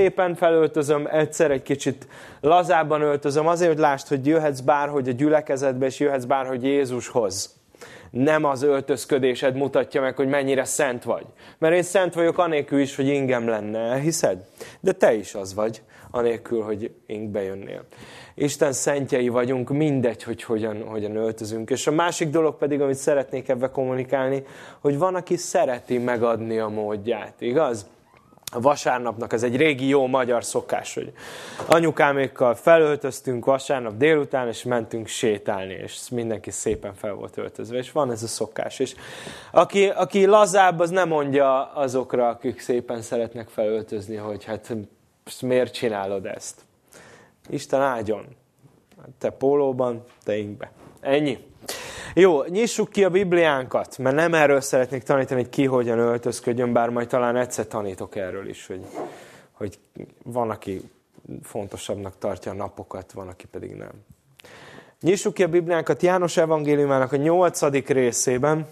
szépen felöltözöm, egyszer egy kicsit lazábban öltözöm, azért, hogy lásd, hogy jöhetsz bárhogy a gyülekezetbe, és jöhetsz bárhogy Jézushoz. Nem az öltözködésed mutatja meg, hogy mennyire szent vagy. Mert én szent vagyok anélkül is, hogy ingem lenne, hiszed? De te is az vagy, anélkül, hogy ingbe jönnél. Isten szentjei vagyunk, mindegy, hogy hogyan, hogyan öltözünk. És a másik dolog pedig, amit szeretnék ebbe kommunikálni, hogy van, aki szereti megadni a módját, igaz? Vasárnapnak, ez egy régi jó magyar szokás, hogy anyukámékkal felöltöztünk vasárnap délután, és mentünk sétálni, és mindenki szépen fel volt öltözve, és van ez a szokás. És aki, aki lazább, az nem mondja azokra, akik szépen szeretnek felöltözni, hogy hát miért csinálod ezt. Isten áldjon. Te pólóban, te ingbe. Ennyi. Jó, nyissuk ki a Bibliánkat, mert nem erről szeretnék tanítani, hogy ki hogyan öltözködjön, bár majd talán egyszer tanítok erről is, hogy, hogy van, aki fontosabbnak tartja a napokat, van, aki pedig nem. Nyissuk ki a Bibliánkat János evangéliumának a nyolcadik részében,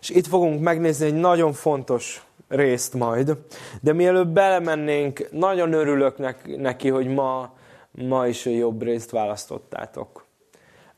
és itt fogunk megnézni egy nagyon fontos részt majd, de mielőtt belemennénk, nagyon örülök neki, hogy ma, ma is a jobb részt választottátok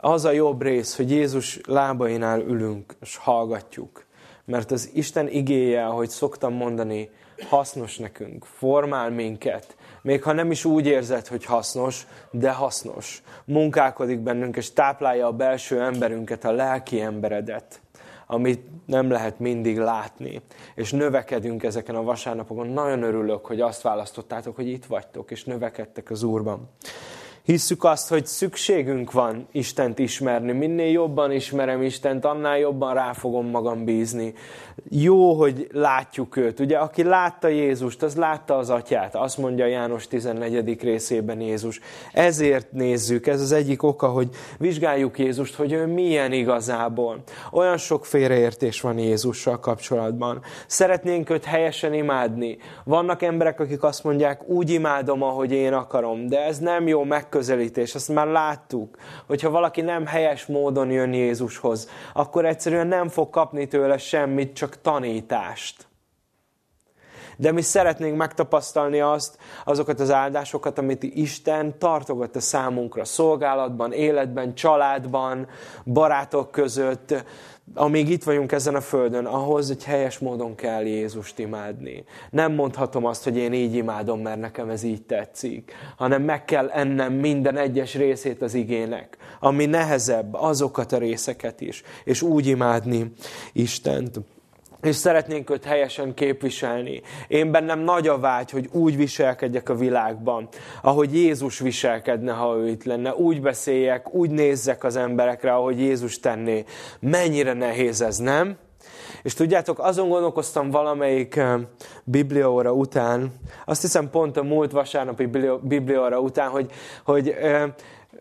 az a jobb rész, hogy Jézus lábainál ülünk, és hallgatjuk. Mert az Isten igéje, ahogy szoktam mondani, hasznos nekünk, formál minket. Még ha nem is úgy érzed, hogy hasznos, de hasznos. Munkálkodik bennünk, és táplálja a belső emberünket, a lelki emberedet, amit nem lehet mindig látni. És növekedünk ezeken a vasárnapokon. Nagyon örülök, hogy azt választottátok, hogy itt vagytok, és növekedtek az Úrban. Hisszük azt, hogy szükségünk van Istent ismerni. Minél jobban ismerem Istent, annál jobban rá fogom magam bízni. Jó, hogy látjuk őt. Ugye, aki látta Jézust, az látta az atyát. Azt mondja János 14. részében Jézus. Ezért nézzük, ez az egyik oka, hogy vizsgáljuk Jézust, hogy ő milyen igazából. Olyan sok félreértés van Jézussal kapcsolatban. Szeretnénk őt helyesen imádni. Vannak emberek, akik azt mondják, úgy imádom, ahogy én akarom, de ez nem jó meg megközelítés, azt már láttuk, hogyha valaki nem helyes módon jön Jézushoz, akkor egyszerűen nem fog kapni tőle semmit, csak tanítást. De mi szeretnénk megtapasztalni azt, azokat az áldásokat, amit Isten tartogat a számunkra szolgálatban, életben, családban, barátok között, amíg itt vagyunk ezen a földön, ahhoz egy helyes módon kell Jézust imádni. Nem mondhatom azt, hogy én így imádom, mert nekem ez így tetszik, hanem meg kell ennem minden egyes részét az igének, ami nehezebb, azokat a részeket is, és úgy imádni Istent és szeretnénk őt helyesen képviselni. Én bennem nagy a vágy, hogy úgy viselkedjek a világban, ahogy Jézus viselkedne, ha ő itt lenne. Úgy beszéljek, úgy nézzek az emberekre, ahogy Jézus tenné. Mennyire nehéz ez, nem? És tudjátok, azon gondolkoztam valamelyik eh, bibliaóra után, azt hiszem pont a múlt vasárnapi bibliaóra után, hogy, hogy eh,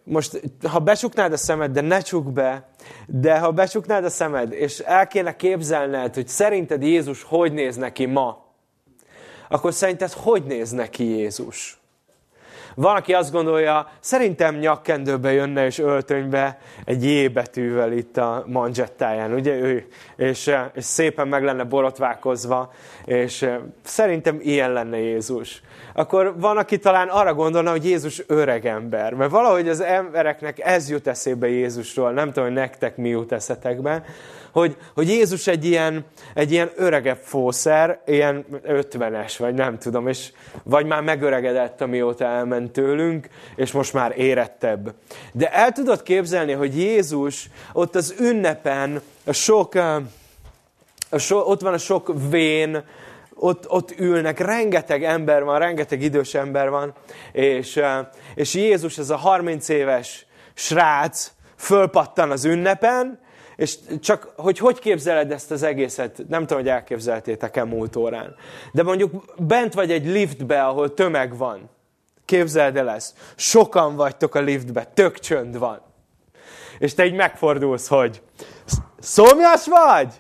most, ha besuknád a szemed, de ne csuk be, de ha besuknád a szemed, és el kéne képzelned, hogy szerinted Jézus hogy néz neki ma, akkor szerinted hogy néz neki Jézus? Van, aki azt gondolja, szerintem nyakkendőbe jönne és öltönybe egy J betűvel itt a manzsettáján, ugye ő, és, és szépen meg lenne borotválkozva, és szerintem ilyen lenne Jézus. Akkor van, aki talán arra gondolna, hogy Jézus öreg ember, mert valahogy az embereknek ez jut eszébe Jézusról, nem tudom, hogy nektek mi jut eszetekbe, hogy, hogy Jézus egy ilyen, egy ilyen öregebb fószer, ilyen ötvenes, vagy nem tudom, és vagy már megöregedett, amióta elment tőlünk, és most már érettebb. De el tudod képzelni, hogy Jézus ott az ünnepen, a sok, a so, ott van a sok vén, ott, ott ülnek, rengeteg ember van, rengeteg idős ember van, és, és Jézus, ez a 30 éves srác, fölpattan az ünnepen, és csak, hogy hogy képzeled ezt az egészet, nem tudom, hogy elképzeltétek-e múlt órán. De mondjuk bent vagy egy liftbe, ahol tömeg van. Képzeld el ezt. Sokan vagytok a liftbe, tök csönd van. És te így megfordulsz, hogy szomjas vagy?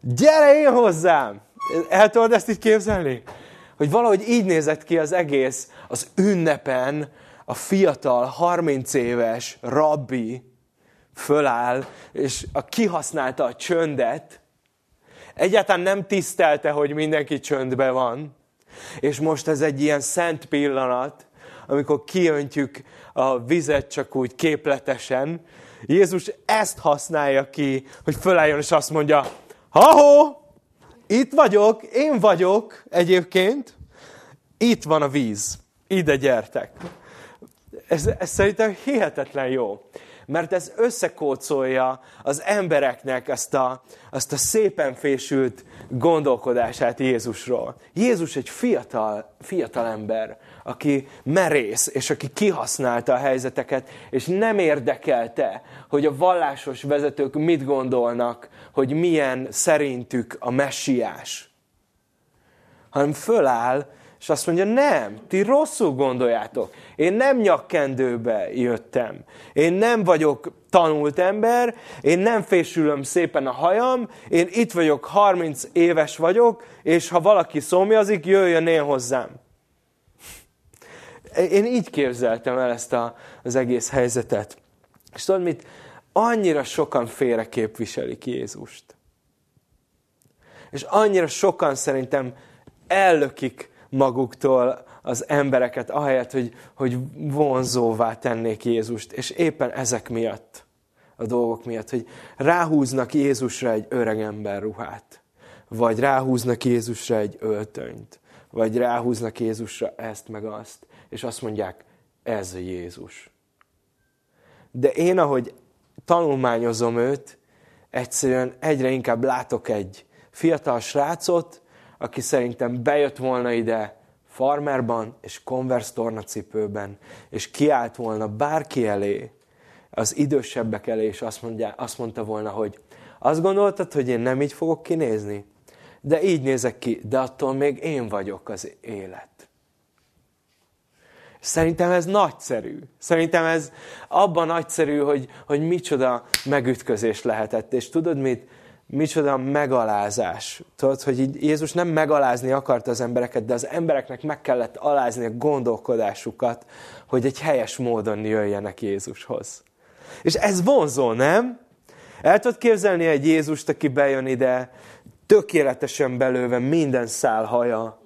Gyere én hozzám! El tudod ezt így képzelni? Hogy valahogy így nézett ki az egész, az ünnepen a fiatal, 30 éves rabbi, föláll, és a kihasználta a csöndet, egyáltalán nem tisztelte, hogy mindenki csöndbe van, És most ez egy ilyen szent pillanat, amikor kiöntjük a vizet csak úgy képletesen. Jézus ezt használja ki, hogy fölálljon és azt mondja, ha itt vagyok, én vagyok egyébként, itt van a víz, ide gyertek. Ez, ez szerintem hihetetlen jó mert ez összekócolja az embereknek ezt a, azt a szépen fésült gondolkodását Jézusról. Jézus egy fiatal, fiatal ember, aki merész, és aki kihasználta a helyzeteket, és nem érdekelte, hogy a vallásos vezetők mit gondolnak, hogy milyen szerintük a messiás. Hanem föláll, és azt mondja, nem, ti rosszul gondoljátok. Én nem nyakkendőbe jöttem. Én nem vagyok tanult ember, én nem fésülöm szépen a hajam, én itt vagyok, 30 éves vagyok, és ha valaki szomjazik, jöjjön én hozzám. Én így képzeltem el ezt a, az egész helyzetet. És tudod mit? Annyira sokan félre képviselik Jézust. És annyira sokan szerintem ellökik maguktól az embereket, ahelyett, hogy, hogy vonzóvá tennék Jézust. És éppen ezek miatt, a dolgok miatt, hogy ráhúznak Jézusra egy öregember ruhát, vagy ráhúznak Jézusra egy öltönyt, vagy ráhúznak Jézusra ezt meg azt, és azt mondják, ez a Jézus. De én, ahogy tanulmányozom őt, egyszerűen egyre inkább látok egy fiatal srácot, aki szerintem bejött volna ide farmerban és Converse tornacipőben, és kiállt volna bárki elé, az idősebbek elé, és azt, mondja, azt mondta volna, hogy azt gondoltad, hogy én nem így fogok kinézni? De így nézek ki, de attól még én vagyok az élet. Szerintem ez nagyszerű. Szerintem ez abban nagyszerű, hogy, hogy micsoda megütközés lehetett. És tudod mit? micsoda megalázás. Tudod, hogy így Jézus nem megalázni akarta az embereket, de az embereknek meg kellett alázni a gondolkodásukat, hogy egy helyes módon jöjjenek Jézushoz. És ez vonzó, nem? El tudod képzelni egy Jézust, aki bejön ide, tökéletesen belőve minden szál haja,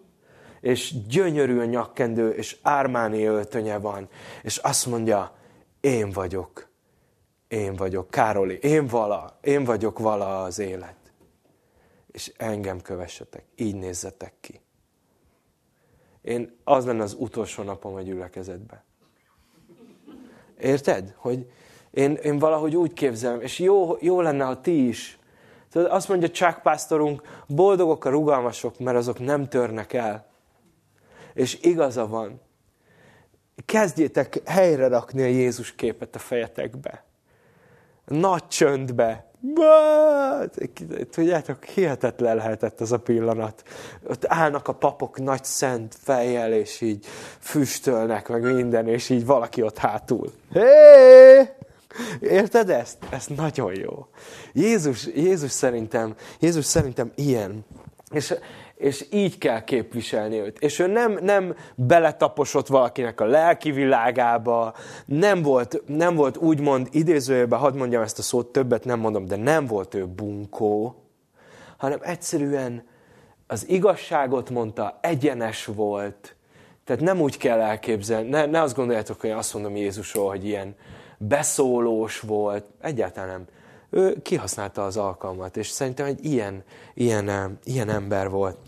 és gyönyörű a nyakkendő, és ármáni öltönye van, és azt mondja, én vagyok én vagyok, Károli, én vala, én vagyok vala az élet. És engem kövessetek, így nézzetek ki. Én az lenne az utolsó napom a gyülekezetbe. Érted? Hogy én, én valahogy úgy képzelem, és jó, jó lenne, ha ti is. Tudod, azt mondja Csák pásztorunk, boldogok a rugalmasok, mert azok nem törnek el. És igaza van. Kezdjétek helyre rakni a Jézus képet a fejetekbe nagy csöndbe. Tudjátok, hihetetlen lehetett ez a pillanat. Ott állnak a papok nagy szent fejjel, és így füstölnek, meg minden, és így valaki ott hátul. Hé! Érted ezt? Ez nagyon jó. Jézus, Jézus szerintem, Jézus szerintem ilyen. És és így kell képviselni őt. És ő nem, nem beletaposott valakinek a lelki világába, nem volt, nem volt úgymond idézőjében, hadd mondjam ezt a szót, többet nem mondom, de nem volt ő bunkó, hanem egyszerűen az igazságot mondta, egyenes volt. Tehát nem úgy kell elképzelni, ne, ne azt gondoljátok, hogy azt mondom Jézusról, hogy ilyen beszólós volt, egyáltalán nem ő kihasználta az alkalmat, és szerintem egy ilyen, ilyen, ilyen ember volt.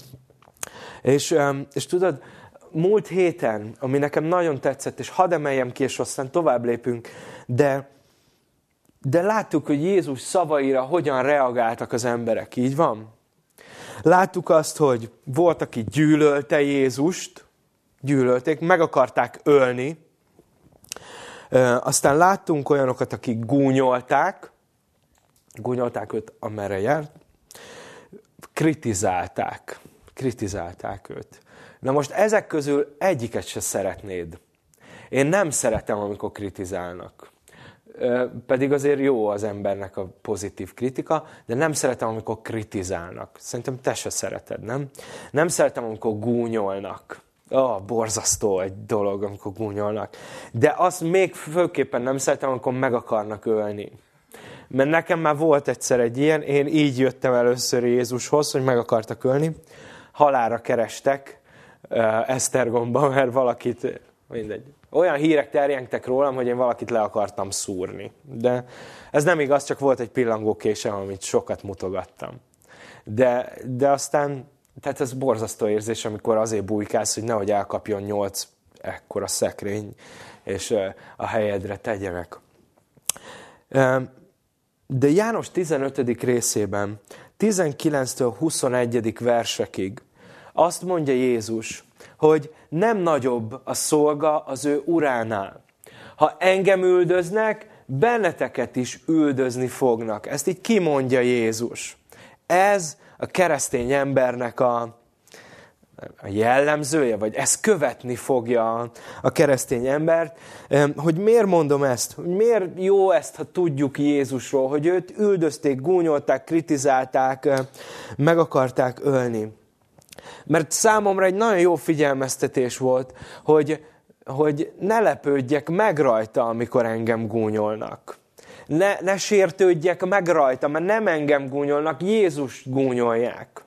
És, és tudod, múlt héten, ami nekem nagyon tetszett, és hadd emeljem ki, és aztán tovább lépünk, de, de láttuk, hogy Jézus szavaira hogyan reagáltak az emberek, így van? Láttuk azt, hogy volt, aki gyűlölte Jézust, gyűlölték, meg akarták ölni, aztán láttunk olyanokat, akik gúnyolták, gúnyolták őt, amerre járt, kritizálták, kritizálták őt. Na most ezek közül egyiket se szeretnéd. Én nem szeretem, amikor kritizálnak. Pedig azért jó az embernek a pozitív kritika, de nem szeretem, amikor kritizálnak. Szerintem te se szereted, nem? Nem szeretem, amikor gúnyolnak. Oh, borzasztó egy dolog, amikor gúnyolnak. De azt még főképpen nem szeretem, amikor meg akarnak ölni. Mert nekem már volt egyszer egy ilyen, én így jöttem először Jézushoz, hogy meg akartak ölni. Halára kerestek, Esztergomba, mert valakit, mindegy. Olyan hírek terjengtek rólam, hogy én valakit le akartam szúrni. De ez nem igaz, csak volt egy pillangókésem, amit sokat mutogattam. De, de aztán, tehát ez borzasztó érzés, amikor azért bújkálsz, hogy nehogy elkapjon nyolc ekkora szekrény, és a helyedre tegyenek. De János 15. részében, 19-től 21. versekig azt mondja Jézus, hogy nem nagyobb a szolga az ő uránál. Ha engem üldöznek, benneteket is üldözni fognak. Ezt így kimondja Jézus. Ez a keresztény embernek a, a jellemzője, vagy ez követni fogja a keresztény embert. Hogy miért mondom ezt? Hogy miért jó ezt, ha tudjuk Jézusról, hogy őt üldözték, gúnyolták, kritizálták, meg akarták ölni. Mert számomra egy nagyon jó figyelmeztetés volt, hogy, hogy ne lepődjek meg rajta, amikor engem gúnyolnak. Ne, ne sértődjek meg rajta, mert nem engem gúnyolnak, Jézus gúnyolják.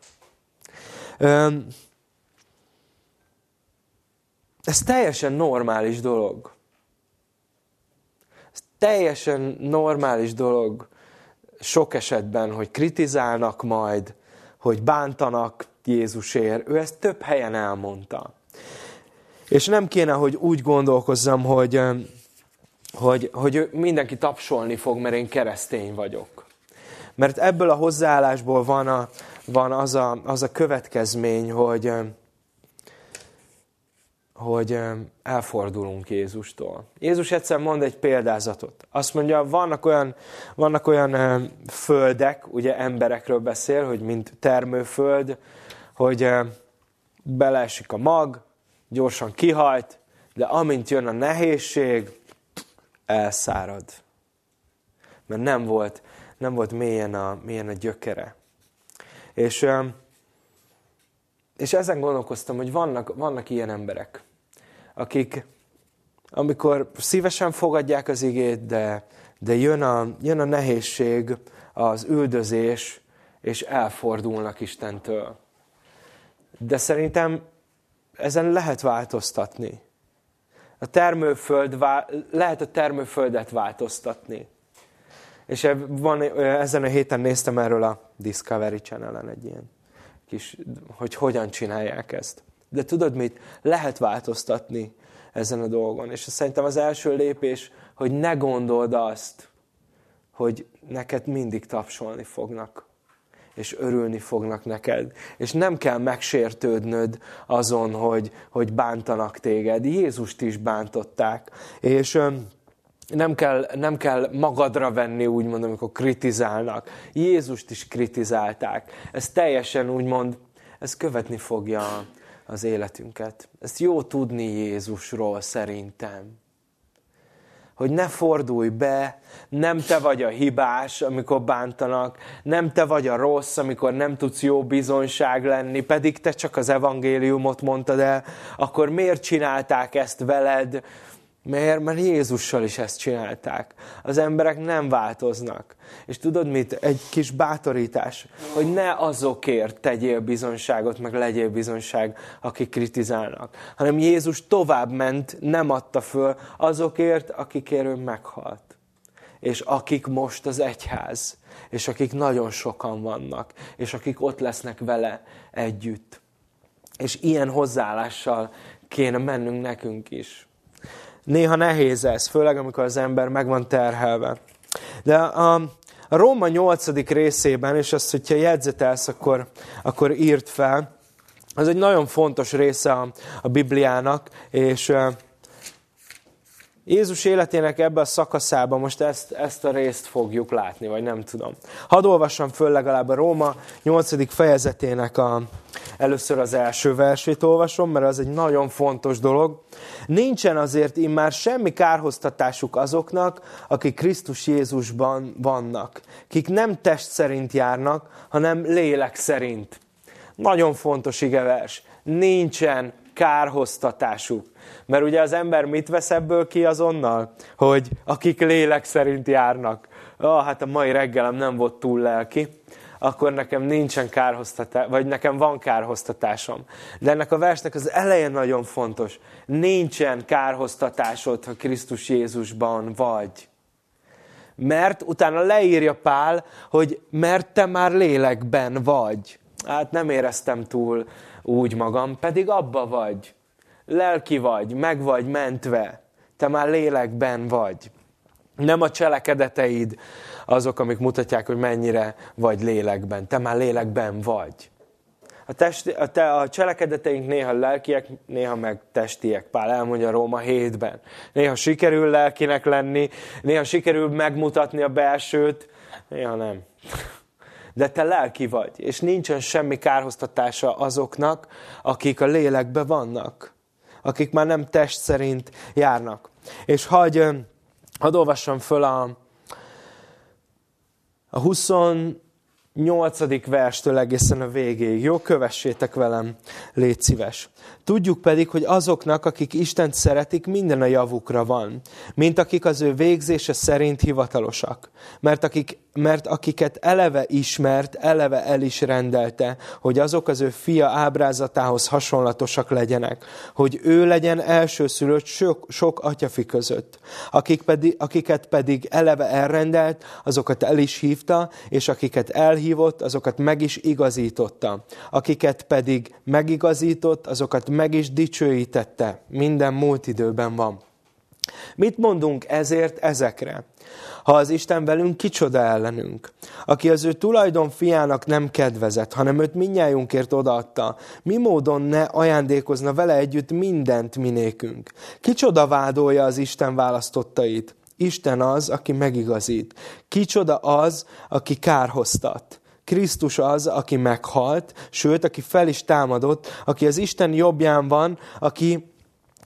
Ez teljesen normális dolog. Ez teljesen normális dolog sok esetben, hogy kritizálnak majd, hogy bántanak Jézusért. Ő ezt több helyen elmondta. És nem kéne, hogy úgy gondolkozzam, hogy, hogy, hogy mindenki tapsolni fog, mert én keresztény vagyok. Mert ebből a hozzáállásból van, a, van az, a, az a következmény, hogy, hogy elfordulunk Jézustól. Jézus egyszer mond egy példázatot. Azt mondja, vannak olyan, vannak olyan földek, ugye emberekről beszél, hogy mint termőföld, hogy beleesik a mag, gyorsan kihajt, de amint jön a nehézség, elszárad. Mert nem volt, nem volt mélyen a, mélyen a gyökere. És, és ezen gondolkoztam, hogy vannak, vannak ilyen emberek, akik amikor szívesen fogadják az igét, de, de jön, a, jön a nehézség, az üldözés, és elfordulnak Istentől. De szerintem ezen lehet változtatni. A termőföld, lehet a termőföldet változtatni. És van, ezen a héten néztem erről a Discovery Channel-en egy ilyen kis, hogy hogyan csinálják ezt. De tudod mit? Lehet változtatni ezen a dolgon. És szerintem az első lépés, hogy ne gondold azt, hogy neked mindig tapsolni fognak és örülni fognak neked. És nem kell megsértődnöd azon, hogy, hogy bántanak téged. Jézust is bántották. És nem kell, nem kell magadra venni, úgymond, amikor kritizálnak. Jézust is kritizálták. Ez teljesen úgymond, ez követni fogja az életünket. Ezt jó tudni Jézusról szerintem hogy ne fordulj be, nem te vagy a hibás, amikor bántanak, nem te vagy a rossz, amikor nem tudsz jó bizonyság lenni, pedig te csak az evangéliumot mondtad el, akkor miért csinálták ezt veled? Miért? Mert Jézussal is ezt csinálták. Az emberek nem változnak. És tudod mit? Egy kis bátorítás, hogy ne azokért tegyél bizonyságot, meg legyél bizonyság, akik kritizálnak. Hanem Jézus tovább ment, nem adta föl azokért, akikért ő meghalt. És akik most az egyház. És akik nagyon sokan vannak. És akik ott lesznek vele együtt. És ilyen hozzáállással kéne mennünk nekünk is. Néha nehéz ez, főleg amikor az ember meg van terhelve. De a, a Róma 8. részében, és azt, hogyha jegyzetelsz, akkor, akkor írt fel, az egy nagyon fontos része a, a Bibliának, és Jézus életének ebben a szakaszában most ezt, ezt a részt fogjuk látni, vagy nem tudom. Hadd olvassam föl legalább a Róma 8. fejezetének a, először az első versét olvasom, mert az egy nagyon fontos dolog. Nincsen azért immár semmi kárhoztatásuk azoknak, akik Krisztus Jézusban vannak, kik nem test szerint járnak, hanem lélek szerint. Nagyon fontos igevers. Nincsen kárhoztatásuk. Mert ugye az ember mit vesz ebből ki azonnal? Hogy akik lélek szerint járnak. Ah, hát a mai reggelem nem volt túl lelki. akkor nekem nincsen kárhoztatás, vagy nekem van kárhoztatásom. De ennek a versnek az elején nagyon fontos. Nincsen kárhoztatásod, ha Krisztus Jézusban vagy. Mert utána leírja Pál, hogy mert te már lélekben vagy. Hát nem éreztem túl úgy magam, pedig abba vagy. Lelki vagy, meg vagy mentve. Te már lélekben vagy. Nem a cselekedeteid azok, amik mutatják, hogy mennyire vagy lélekben. Te már lélekben vagy. A, testi, a, te, a cselekedeteink néha lelkiek, néha meg testiek. Pál elmondja Róma 7-ben. Néha sikerül lelkinek lenni, néha sikerül megmutatni a belsőt, néha nem. De te lelki vagy, és nincsen semmi kárhoztatása azoknak, akik a lélekbe vannak. Akik már nem test szerint járnak. És hagy, hadd olvassam föl a, a 20 nyolcadik verstől egészen a végéig. Jó, kövessétek velem, légy szíves. Tudjuk pedig, hogy azoknak, akik Istent szeretik, minden a javukra van, mint akik az ő végzése szerint hivatalosak. Mert, akik, mert akiket eleve ismert, eleve el is rendelte, hogy azok az ő fia ábrázatához hasonlatosak legyenek, hogy ő legyen elsőszülött sok, sok atyafi között. Akik pedig, akiket pedig eleve elrendelt, azokat el is hívta, és akiket elhívott, azokat meg is igazította. Akiket pedig megigazított, azokat meg is dicsőítette. Minden múlt időben van. Mit mondunk ezért ezekre? Ha az Isten velünk, kicsoda ellenünk? Aki az ő tulajdon fiának nem kedvezett, hanem őt minnyájunkért odaadta, mi módon ne ajándékozna vele együtt mindent minékünk? Kicsoda vádolja az Isten választottait? Isten az, aki megigazít. Kicsoda az, aki kárhoztat. Krisztus az, aki meghalt, sőt, aki fel is támadott, aki az Isten jobbján van, aki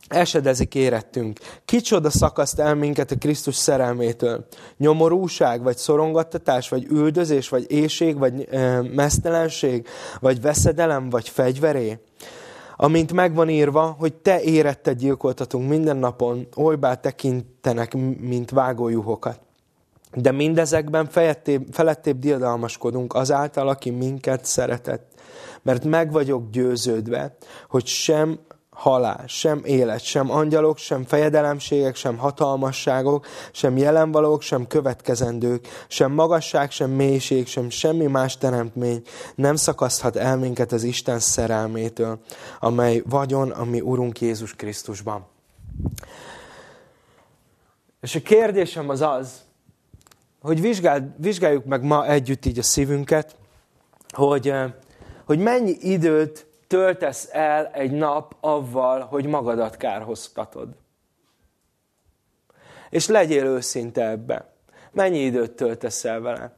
esedezik érettünk. Kicsoda szakaszt el minket a Krisztus szerelmétől? Nyomorúság, vagy szorongattatás, vagy üldözés, vagy éjség, vagy e, mesztelenség, vagy veszedelem, vagy fegyveré? Amint megvan írva, hogy te éretted gyilkoltatunk minden napon, olybá tekintenek, mint vágójuhokat. De mindezekben felettébb, felettébb diadalmaskodunk azáltal, aki minket szeretett. Mert meg vagyok győződve, hogy sem halál, sem élet, sem angyalok, sem fejedelemségek, sem hatalmasságok, sem jelenvalók, sem következendők, sem magasság, sem mélység, sem semmi más teremtmény nem szakaszthat el minket az Isten szerelmétől, amely vagyon a mi Urunk Jézus Krisztusban. És a kérdésem az az, hogy vizsgál, vizsgáljuk meg ma együtt így a szívünket, hogy, eh, hogy mennyi időt töltesz el egy nap avval, hogy magadat kárhoztatod. És legyél őszinte ebbe. Mennyi időt töltesz el vele?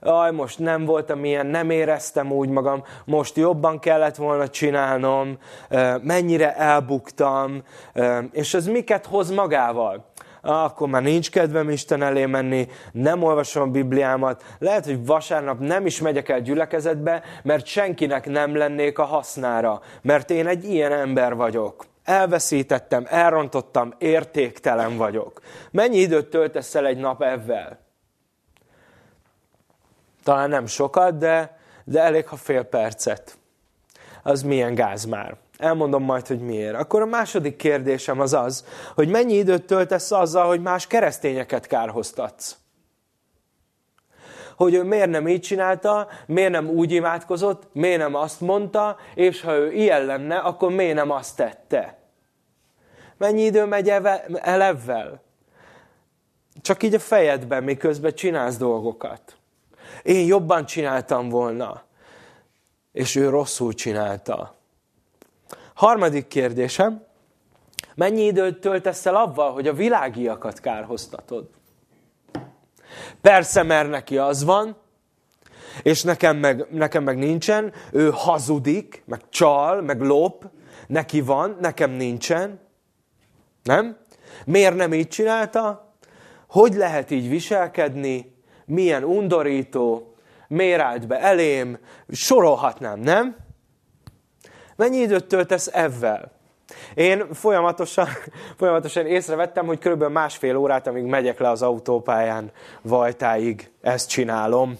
Aj, most nem voltam ilyen, nem éreztem úgy magam, most jobban kellett volna csinálnom, eh, mennyire elbuktam, eh, és ez miket hoz magával? Akkor már nincs kedvem Isten elé menni, nem olvasom a Bibliámat, lehet, hogy vasárnap nem is megyek el gyülekezetbe, mert senkinek nem lennék a hasznára, mert én egy ilyen ember vagyok. Elveszítettem, elrontottam, értéktelen vagyok. Mennyi időt töltesz el egy nap ezzel? Talán nem sokat, de, de elég, ha fél percet. Az milyen gáz már. Elmondom majd, hogy miért. Akkor a második kérdésem az az, hogy mennyi időt töltesz azzal, hogy más keresztényeket kárhoztatsz. Hogy ő miért nem így csinálta, miért nem úgy imádkozott, miért nem azt mondta, és ha ő ilyen lenne, akkor miért nem azt tette. Mennyi idő megy el ebben? Csak így a fejedben, miközben csinálsz dolgokat. Én jobban csináltam volna, és ő rosszul csinálta. Harmadik kérdésem, mennyi időt töltesz el avval, hogy a világiakat kárhoztatod? Persze, mert neki az van, és nekem meg, nekem meg nincsen, ő hazudik, meg csal, meg lop, neki van, nekem nincsen. Nem? Miért nem így csinálta? Hogy lehet így viselkedni? Milyen undorító? Miért állt be elém? Sorolhatnám, nem? Mennyi időt töltesz ezzel? Én folyamatosan, folyamatosan észrevettem, hogy kb. másfél órát, amíg megyek le az autópályán Vajtáig, ezt csinálom.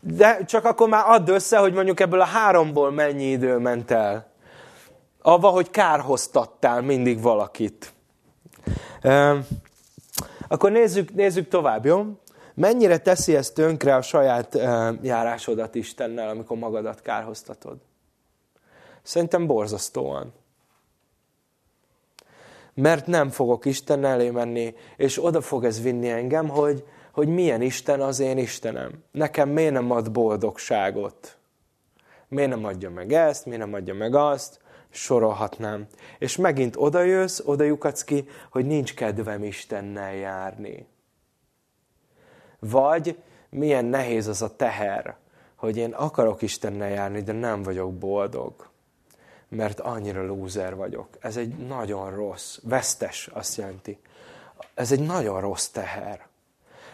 De csak akkor már add össze, hogy mondjuk ebből a háromból mennyi idő ment el. Avva, hogy kárhoztattál mindig valakit. Akkor nézzük, nézzük tovább, jó? Mennyire teszi ezt tönkre a saját járásodat Istennel, amikor magadat kárhoztatod? Szerintem borzasztóan. Mert nem fogok Isten elé menni, és oda fog ez vinni engem, hogy, hogy milyen Isten az én Istenem. Nekem miért nem ad boldogságot? Miért nem adja meg ezt, miért nem adja meg azt? Sorolhatnám. És megint oda jössz, ki, hogy nincs kedvem Istennel járni. Vagy milyen nehéz az a teher, hogy én akarok Istennel járni, de nem vagyok boldog. Mert annyira lúzer vagyok. Ez egy nagyon rossz, vesztes azt jelenti. Ez egy nagyon rossz teher.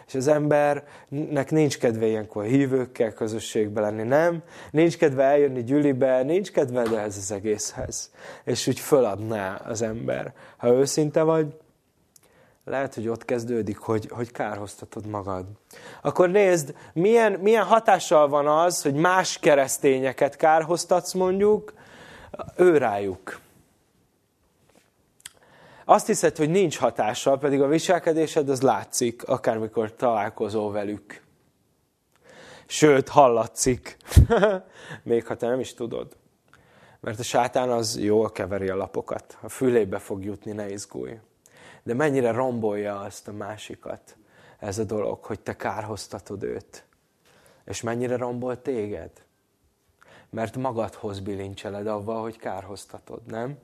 És az embernek nincs kedve ilyenkor hívőkkel közösségbe lenni, nem? Nincs kedve eljönni gyülibe, nincs kedve de ez az egészhez. És úgy föladná az ember. Ha őszinte vagy, lehet, hogy ott kezdődik, hogy, hogy kárhoztatod magad. Akkor nézd, milyen, milyen hatással van az, hogy más keresztényeket kárhoztatsz mondjuk, ő rájuk. Azt hiszed, hogy nincs hatással, pedig a viselkedésed az látszik, akármikor találkozol velük. Sőt, hallatszik. Még ha te nem is tudod. Mert a sátán az jól keveri a lapokat. A fülébe fog jutni, ne izgulj. De mennyire rombolja azt a másikat ez a dolog, hogy te kárhoztatod őt. És mennyire rombol téged? Mert magadhoz bilincseled avval, hogy kárhoztatod, nem?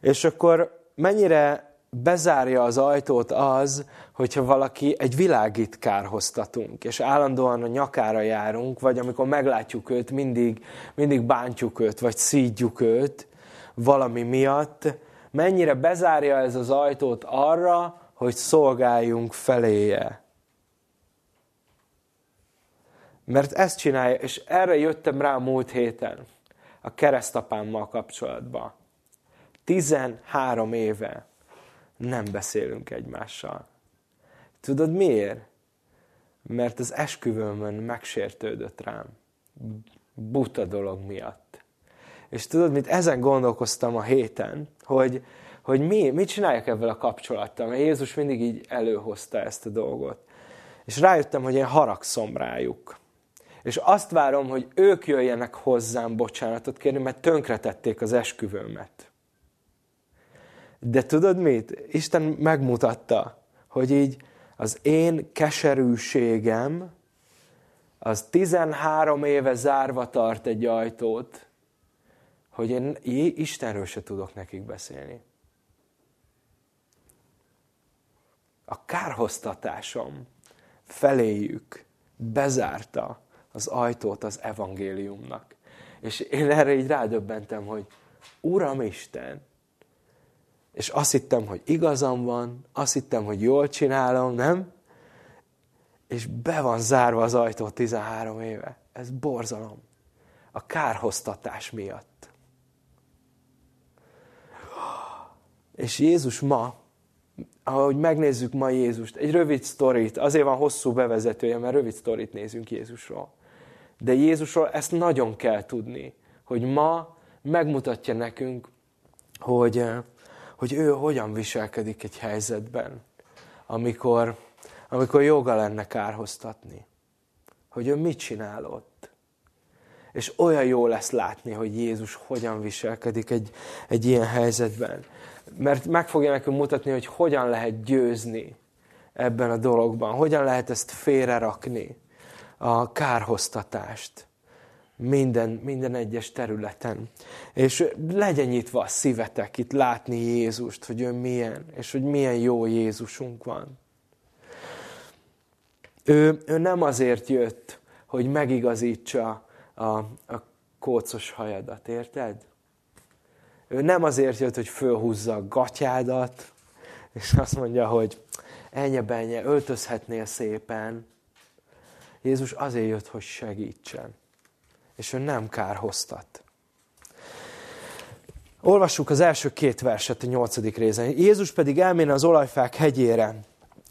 És akkor mennyire bezárja az ajtót az, hogyha valaki egy világit kárhoztatunk, és állandóan a nyakára járunk, vagy amikor meglátjuk őt, mindig, mindig bántjuk őt, vagy szídjuk őt valami miatt, mennyire bezárja ez az ajtót arra, hogy szolgáljunk feléje. Mert ezt csinálja, és erre jöttem rá múlt héten, a keresztapámmal kapcsolatban. 13 éve nem beszélünk egymással. Tudod miért? Mert az esküvőmön megsértődött rám. Buta dolog miatt. És tudod, mit ezen gondolkoztam a héten, hogy, hogy mi, mit csináljak ebben a kapcsolattal, mert Jézus mindig így előhozta ezt a dolgot. És rájöttem, hogy én haragszom rájuk. És azt várom, hogy ők jöjjenek hozzám bocsánatot kérni, mert tönkretették az esküvőmet. De tudod mit? Isten megmutatta, hogy így az én keserűségem az 13 éve zárva tart egy ajtót, hogy én Istenről se tudok nekik beszélni. A kárhoztatásom feléjük bezárta az ajtót az evangéliumnak. És én erre így rádöbbentem, hogy Uram Isten, és azt hittem, hogy igazam van, azt hittem, hogy jól csinálom, nem? És be van zárva az ajtó 13 éve. Ez borzalom. A kárhoztatás miatt. És Jézus ma, ahogy megnézzük ma Jézust, egy rövid sztorit, azért van hosszú bevezetője, mert rövid sztorit nézünk Jézusról. De Jézusról ezt nagyon kell tudni, hogy ma megmutatja nekünk, hogy, hogy ő hogyan viselkedik egy helyzetben, amikor, amikor joga lenne kárhoztatni. Hogy ő mit csinál ott. És olyan jó lesz látni, hogy Jézus hogyan viselkedik egy, egy ilyen helyzetben. Mert meg fogja nekünk mutatni, hogy hogyan lehet győzni ebben a dologban. Hogyan lehet ezt félrerakni, a kárhoztatást minden, minden egyes területen. És legyen nyitva a szívetek itt látni Jézust, hogy ő milyen, és hogy milyen jó Jézusunk van. Ő, ő nem azért jött, hogy megigazítsa a, a kócos hajadat, érted? Ő nem azért jött, hogy fölhúzza a gatyádat, és azt mondja, hogy ennyi benye, öltözhetnél szépen. Jézus azért jött, hogy segítsen és ő nem kárhoztat. Olvassuk az első két verset a nyolcadik részen. Jézus pedig elméne az olajfák hegyére,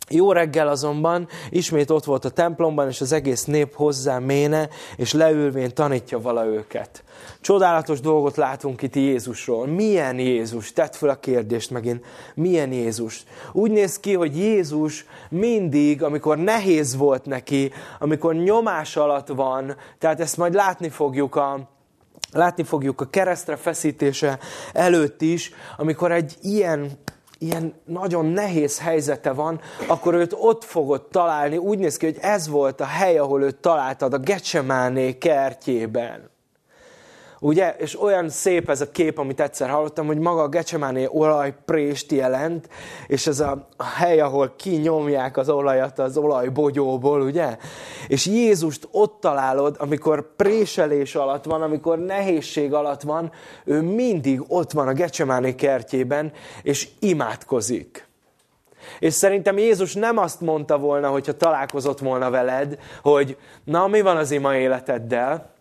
Jó reggel azonban ismét ott volt a templomban, és az egész nép hozzá méne, és leülvén tanítja vala őket. Csodálatos dolgot látunk itt Jézusról. Milyen Jézus? Tedd fel a kérdést megint. Milyen Jézus? Úgy néz ki, hogy Jézus mindig, amikor nehéz volt neki, amikor nyomás alatt van, tehát ezt majd látni fogjuk a, látni fogjuk a keresztre feszítése előtt is, amikor egy ilyen ilyen nagyon nehéz helyzete van, akkor őt ott fogod találni. Úgy néz ki, hogy ez volt a hely, ahol őt találtad, a Gecsemáné kertjében. Ugye? És olyan szép ez a kép, amit egyszer hallottam, hogy maga a Gecsemáné olajprést jelent, és ez a hely, ahol kinyomják az olajat az olajbogyóból, ugye? És Jézust ott találod, amikor préselés alatt van, amikor nehézség alatt van, ő mindig ott van a Gecsemáné kertjében, és imádkozik. És szerintem Jézus nem azt mondta volna, hogyha találkozott volna veled, hogy na, mi van az ima életeddel,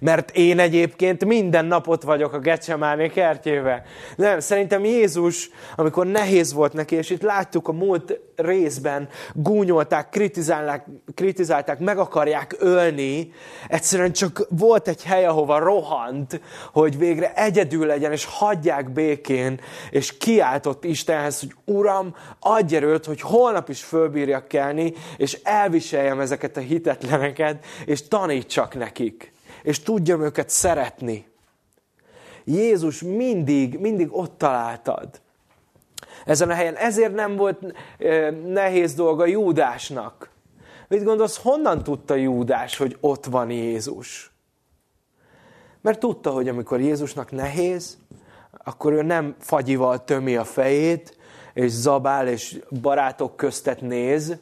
mert én egyébként minden napot vagyok a Gecsemáné kertjébe. Nem, szerintem Jézus, amikor nehéz volt neki, és itt láttuk a múlt részben, gúnyolták, kritizálták, kritizálták, meg akarják ölni, egyszerűen csak volt egy hely, ahova rohant, hogy végre egyedül legyen, és hagyják békén, és kiáltott Istenhez, hogy Uram, adj erőt, hogy holnap is fölbírjak kelni, és elviseljem ezeket a hitetleneket, és tanítsak nekik és tudjam őket szeretni. Jézus mindig, mindig ott találtad. Ezen a helyen. Ezért nem volt nehéz dolga Júdásnak. Mit gondolsz, honnan tudta Júdás, hogy ott van Jézus? Mert tudta, hogy amikor Jézusnak nehéz, akkor ő nem fagyival tömi a fejét, és zabál, és barátok köztet néz,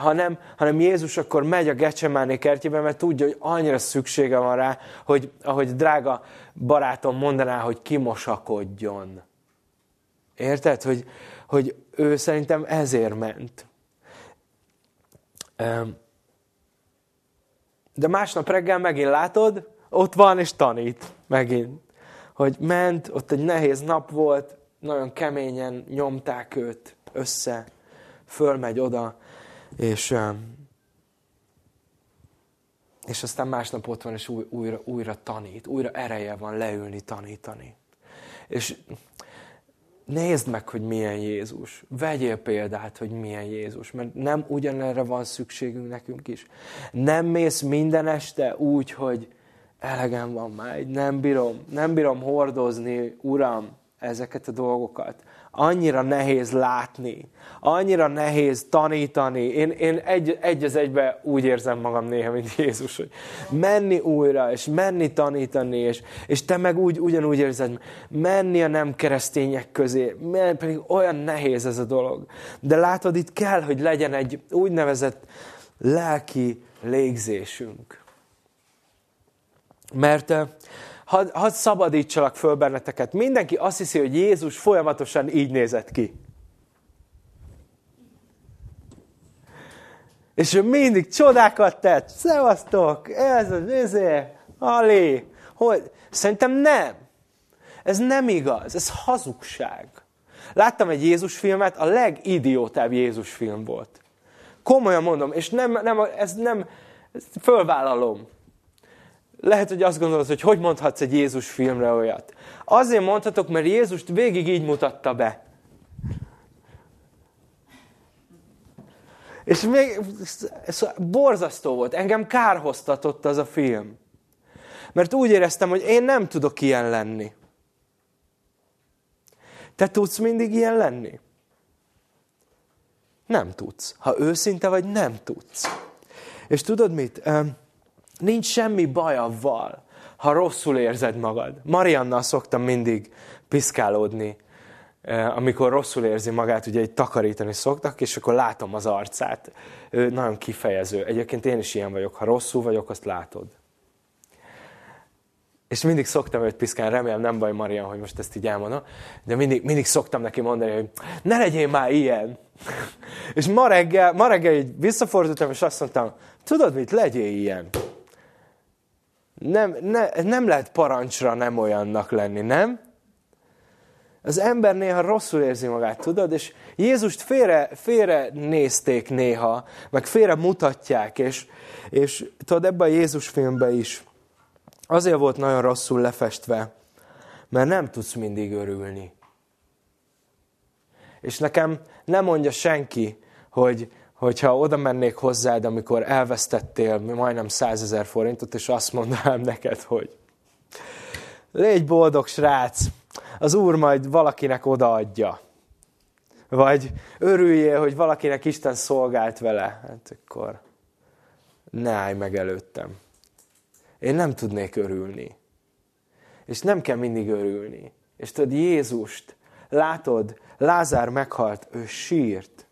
hanem, hanem Jézus akkor megy a Gecsemáné kertjébe, mert tudja, hogy annyira szüksége van rá, hogy ahogy drága barátom mondaná, hogy kimosakodjon. Érted? Hogy, hogy ő szerintem ezért ment. De másnap reggel megint látod, ott van és tanít megint. Hogy ment, ott egy nehéz nap volt, nagyon keményen nyomták őt össze, fölmegy oda, és, és aztán másnap ott van, és új, újra, újra tanít, újra ereje van leülni, tanítani. És nézd meg, hogy milyen Jézus. Vegyél példát, hogy milyen Jézus, mert nem ugyanerre van szükségünk nekünk is. Nem mész minden este úgy, hogy elegem van már, nem bírom, nem bírom hordozni, Uram, ezeket a dolgokat annyira nehéz látni, annyira nehéz tanítani. Én, én egy, egy az egybe úgy érzem magam néha, mint Jézus, hogy menni újra, és menni tanítani, és, és te meg úgy, ugyanúgy érzed, menni a nem keresztények közé, pedig olyan nehéz ez a dolog. De látod, itt kell, hogy legyen egy úgynevezett lelki légzésünk. Mert hadd had szabadítsalak föl benneteket. Mindenki azt hiszi, hogy Jézus folyamatosan így nézett ki. És ő mindig csodákat tett. Szevasztok, ez az, izé, Ali. Hogy? Szerintem nem. Ez nem igaz, ez hazugság. Láttam egy Jézus filmet, a legidiótább Jézus film volt. Komolyan mondom, és nem, nem, ez nem, ezt fölvállalom. Lehet, hogy azt gondolod, hogy hogy mondhatsz egy Jézus filmre olyat. Azért mondhatok, mert Jézust végig így mutatta be. És még borzasztó volt. Engem kárhoztatott az a film. Mert úgy éreztem, hogy én nem tudok ilyen lenni. Te tudsz mindig ilyen lenni? Nem tudsz. Ha őszinte vagy, nem tudsz. És tudod mit? Nincs semmi baj avval, ha rosszul érzed magad. Mariannal szoktam mindig piszkálódni, eh, amikor rosszul érzi magát, ugye egy takarítani szoktak, és akkor látom az arcát. Ő nagyon kifejező. Egyébként én is ilyen vagyok. Ha rosszul vagyok, azt látod. És mindig szoktam őt piszkálni, remélem nem baj, Marian, hogy most ezt így elmondom, de mindig, mindig szoktam neki mondani, hogy ne legyél már ilyen. és ma reggel, ma reggel így visszafordultam, és azt mondtam, tudod mit, legyél ilyen nem, ne, nem lehet parancsra nem olyannak lenni, nem? Az ember néha rosszul érzi magát, tudod? És Jézust félre, félre nézték néha, meg félre mutatják, és, és tudod, ebben a Jézus filmben is azért volt nagyon rosszul lefestve, mert nem tudsz mindig örülni. És nekem nem mondja senki, hogy hogyha oda mennék hozzád, amikor elvesztettél majdnem százezer forintot, és azt mondanám neked, hogy légy boldog, srác, az Úr majd valakinek odaadja. Vagy örüljél, hogy valakinek Isten szolgált vele. Hát akkor ne állj meg előttem. Én nem tudnék örülni. És nem kell mindig örülni. És tudod, Jézust, látod, Lázár meghalt, ő sírt.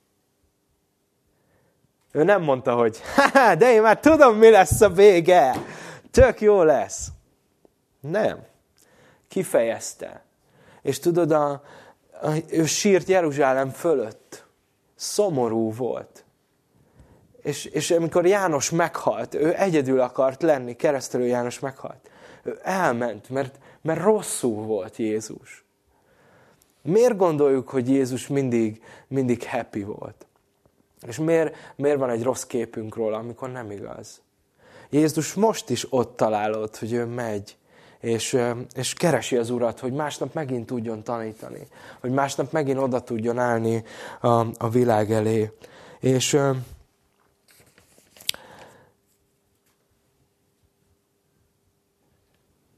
Ő nem mondta, hogy de én már tudom, mi lesz a vége. Tök jó lesz. Nem. Kifejezte. És tudod, a, a, ő sírt Jeruzsálem fölött. Szomorú volt. És, és amikor János meghalt, ő egyedül akart lenni, keresztelő János meghalt. Ő elment, mert, mert rosszul volt Jézus. Miért gondoljuk, hogy Jézus mindig, mindig happy volt? És miért, miért van egy rossz képünk róla, amikor nem igaz? Jézus most is ott találod, hogy ő megy, és, és keresi az Urat, hogy másnap megint tudjon tanítani, hogy másnap megint oda tudjon állni a, a világ elé. És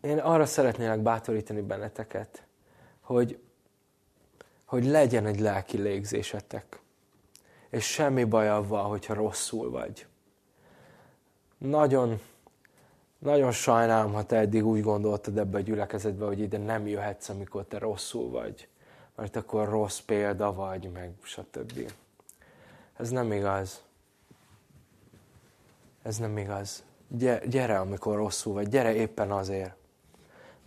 én arra szeretnélek bátorítani benneteket, hogy, hogy legyen egy lelki légzésetek. És semmi baj avval, hogyha rosszul vagy. Nagyon, nagyon sajnálom, ha te eddig úgy gondoltad ebbe a gyülekezetbe, hogy ide nem jöhetsz, amikor te rosszul vagy. Mert akkor rossz példa vagy, meg stb. Ez nem igaz. Ez nem igaz. Gyere, amikor rosszul vagy. Gyere éppen azért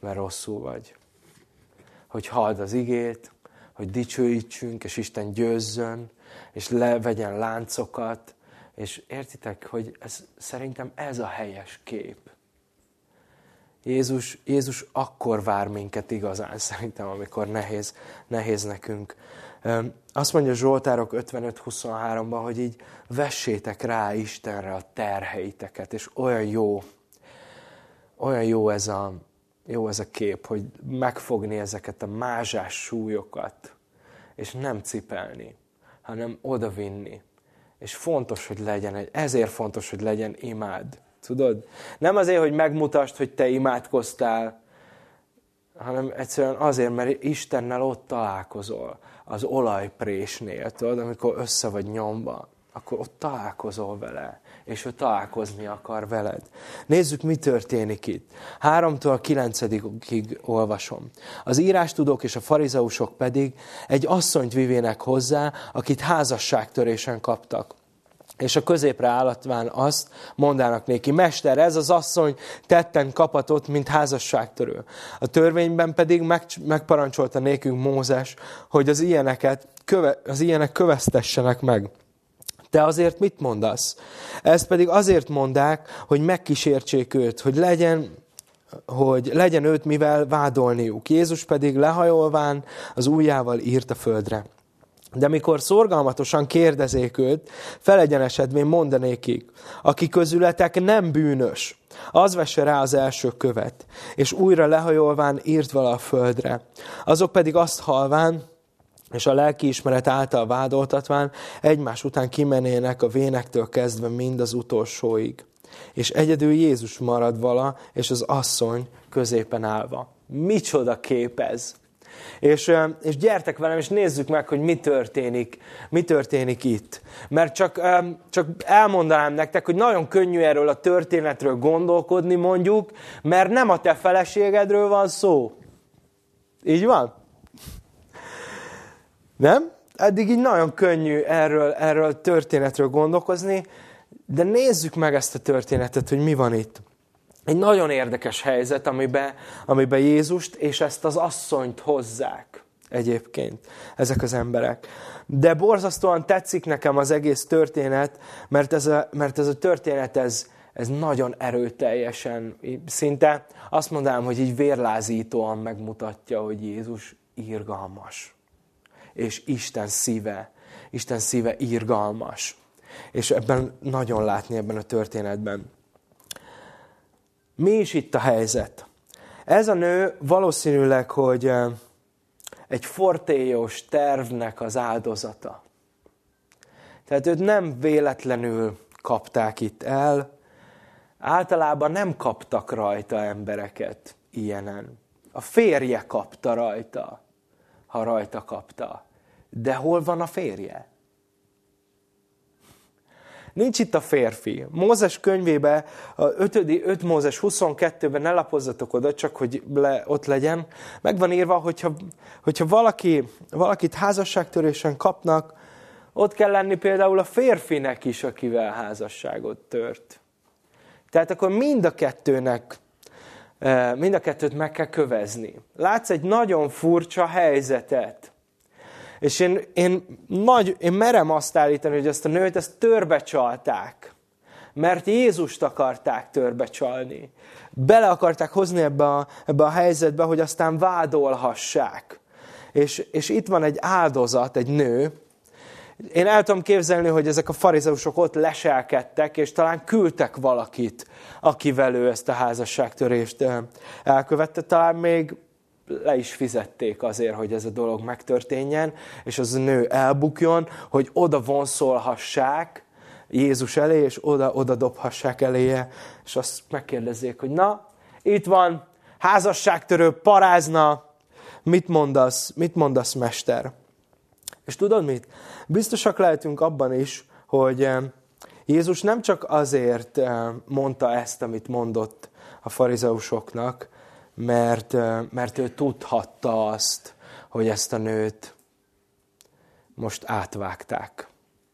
mert rosszul vagy. Hogy halld az igét, hogy dicsőítsünk, és Isten győzzön, és levegyen láncokat, és értitek, hogy ez, szerintem ez a helyes kép. Jézus, Jézus akkor vár minket igazán, szerintem, amikor nehéz, nehéz nekünk. Azt mondja Zsoltárok 55-23-ban, hogy így vessétek rá Istenre a terheiteket, és olyan jó, olyan jó ez a, jó ez a kép, hogy megfogni ezeket a mázsás súlyokat, és nem cipelni, hanem odavinni. És fontos, hogy legyen egy, ezért fontos, hogy legyen imád. Tudod? Nem azért, hogy megmutasd, hogy te imádkoztál, hanem egyszerűen azért, mert Istennel ott találkozol, az olajprésnél, tudod, amikor össze vagy nyomva, akkor ott találkozol vele és ő találkozni akar veled. Nézzük, mi történik itt. Háromtól kilencedikig olvasom. Az írástudók és a farizeusok pedig egy asszonyt vivének hozzá, akit házasságtörésen kaptak. És a középre állatván azt mondának néki, Mester, ez az asszony tetten kapatott, mint házasságtörő. A törvényben pedig meg, megparancsolta nékünk Mózes, hogy az ilyeneket köve, az ilyenek köveztessenek meg. Te azért mit mondasz? Ezt pedig azért mondák, hogy megkísértsék őt, hogy legyen hogy legyen őt mivel vádolniuk. Jézus pedig lehajolván az ujjával írt a földre. De mikor szorgalmatosan kérdezék őt, felegyenesedvén mondanékik, aki közületek nem bűnös, az vesse rá az első követ, és újra lehajolván írt vala a földre. Azok pedig azt halván, és a lelkiismeret által vádoltatván egymás után kimenének a vénektől kezdve mind az utolsóig. És egyedül Jézus marad vala, és az asszony középen állva. Micsoda kép ez! És, és gyertek velem, és nézzük meg, hogy mi történik, mi történik itt. Mert csak, csak elmondanám nektek, hogy nagyon könnyű erről a történetről gondolkodni, mondjuk, mert nem a te feleségedről van szó. Így van? Nem? Eddig így nagyon könnyű erről, erről történetről gondolkozni, de nézzük meg ezt a történetet, hogy mi van itt. Egy nagyon érdekes helyzet, amiben, amiben Jézust és ezt az asszonyt hozzák egyébként ezek az emberek. De borzasztóan tetszik nekem az egész történet, mert ez a, mert ez a történet, ez, ez nagyon erőteljesen, szinte azt mondanám, hogy így vérlázítóan megmutatja, hogy Jézus irgalmas. És Isten szíve, Isten szíve irgalmas. És ebben nagyon látni ebben a történetben. Mi is itt a helyzet? Ez a nő valószínűleg, hogy egy fortélyos tervnek az áldozata. Tehát őt nem véletlenül kapták itt el, általában nem kaptak rajta embereket ilyenen. A férje kapta rajta, ha rajta kapta. De hol van a férje? Nincs itt a férfi. Mózes könyvébe, a 5. 5 Mózes 22-ben ne lapozzatok oda, csak hogy le, ott legyen. Meg van írva, hogyha, hogyha valaki, valakit házasságtörésen kapnak, ott kell lenni például a férfinek is, akivel házasságot tört. Tehát akkor mind a kettőnek, mind a kettőt meg kell kövezni. Látsz egy nagyon furcsa helyzetet. És én, én, nagy, én merem azt állítani, hogy ezt a nőt ezt törbe csalták. Mert Jézust akarták törbe csalni. Bele akarták hozni ebbe a, ebbe a helyzetbe, hogy aztán vádolhassák. És, és itt van egy áldozat, egy nő, én el tudom képzelni, hogy ezek a farizeusok ott leselkedtek, és talán küldtek valakit, akivel ő ezt a házasságtörést elkövette. Talán még le is fizették azért, hogy ez a dolog megtörténjen, és az a nő elbukjon, hogy oda vonszolhassák Jézus elé, és oda, oda dobhassák eléje, és azt megkérdezzék, hogy na, itt van, házasságtörő, parázna, mit mondasz, mit mondasz, mester? És tudod mit? Biztosak lehetünk abban is, hogy eh, Jézus nem csak azért eh, mondta ezt, amit mondott a farizeusoknak, mert, mert ő tudhatta azt, hogy ezt a nőt most átvágták.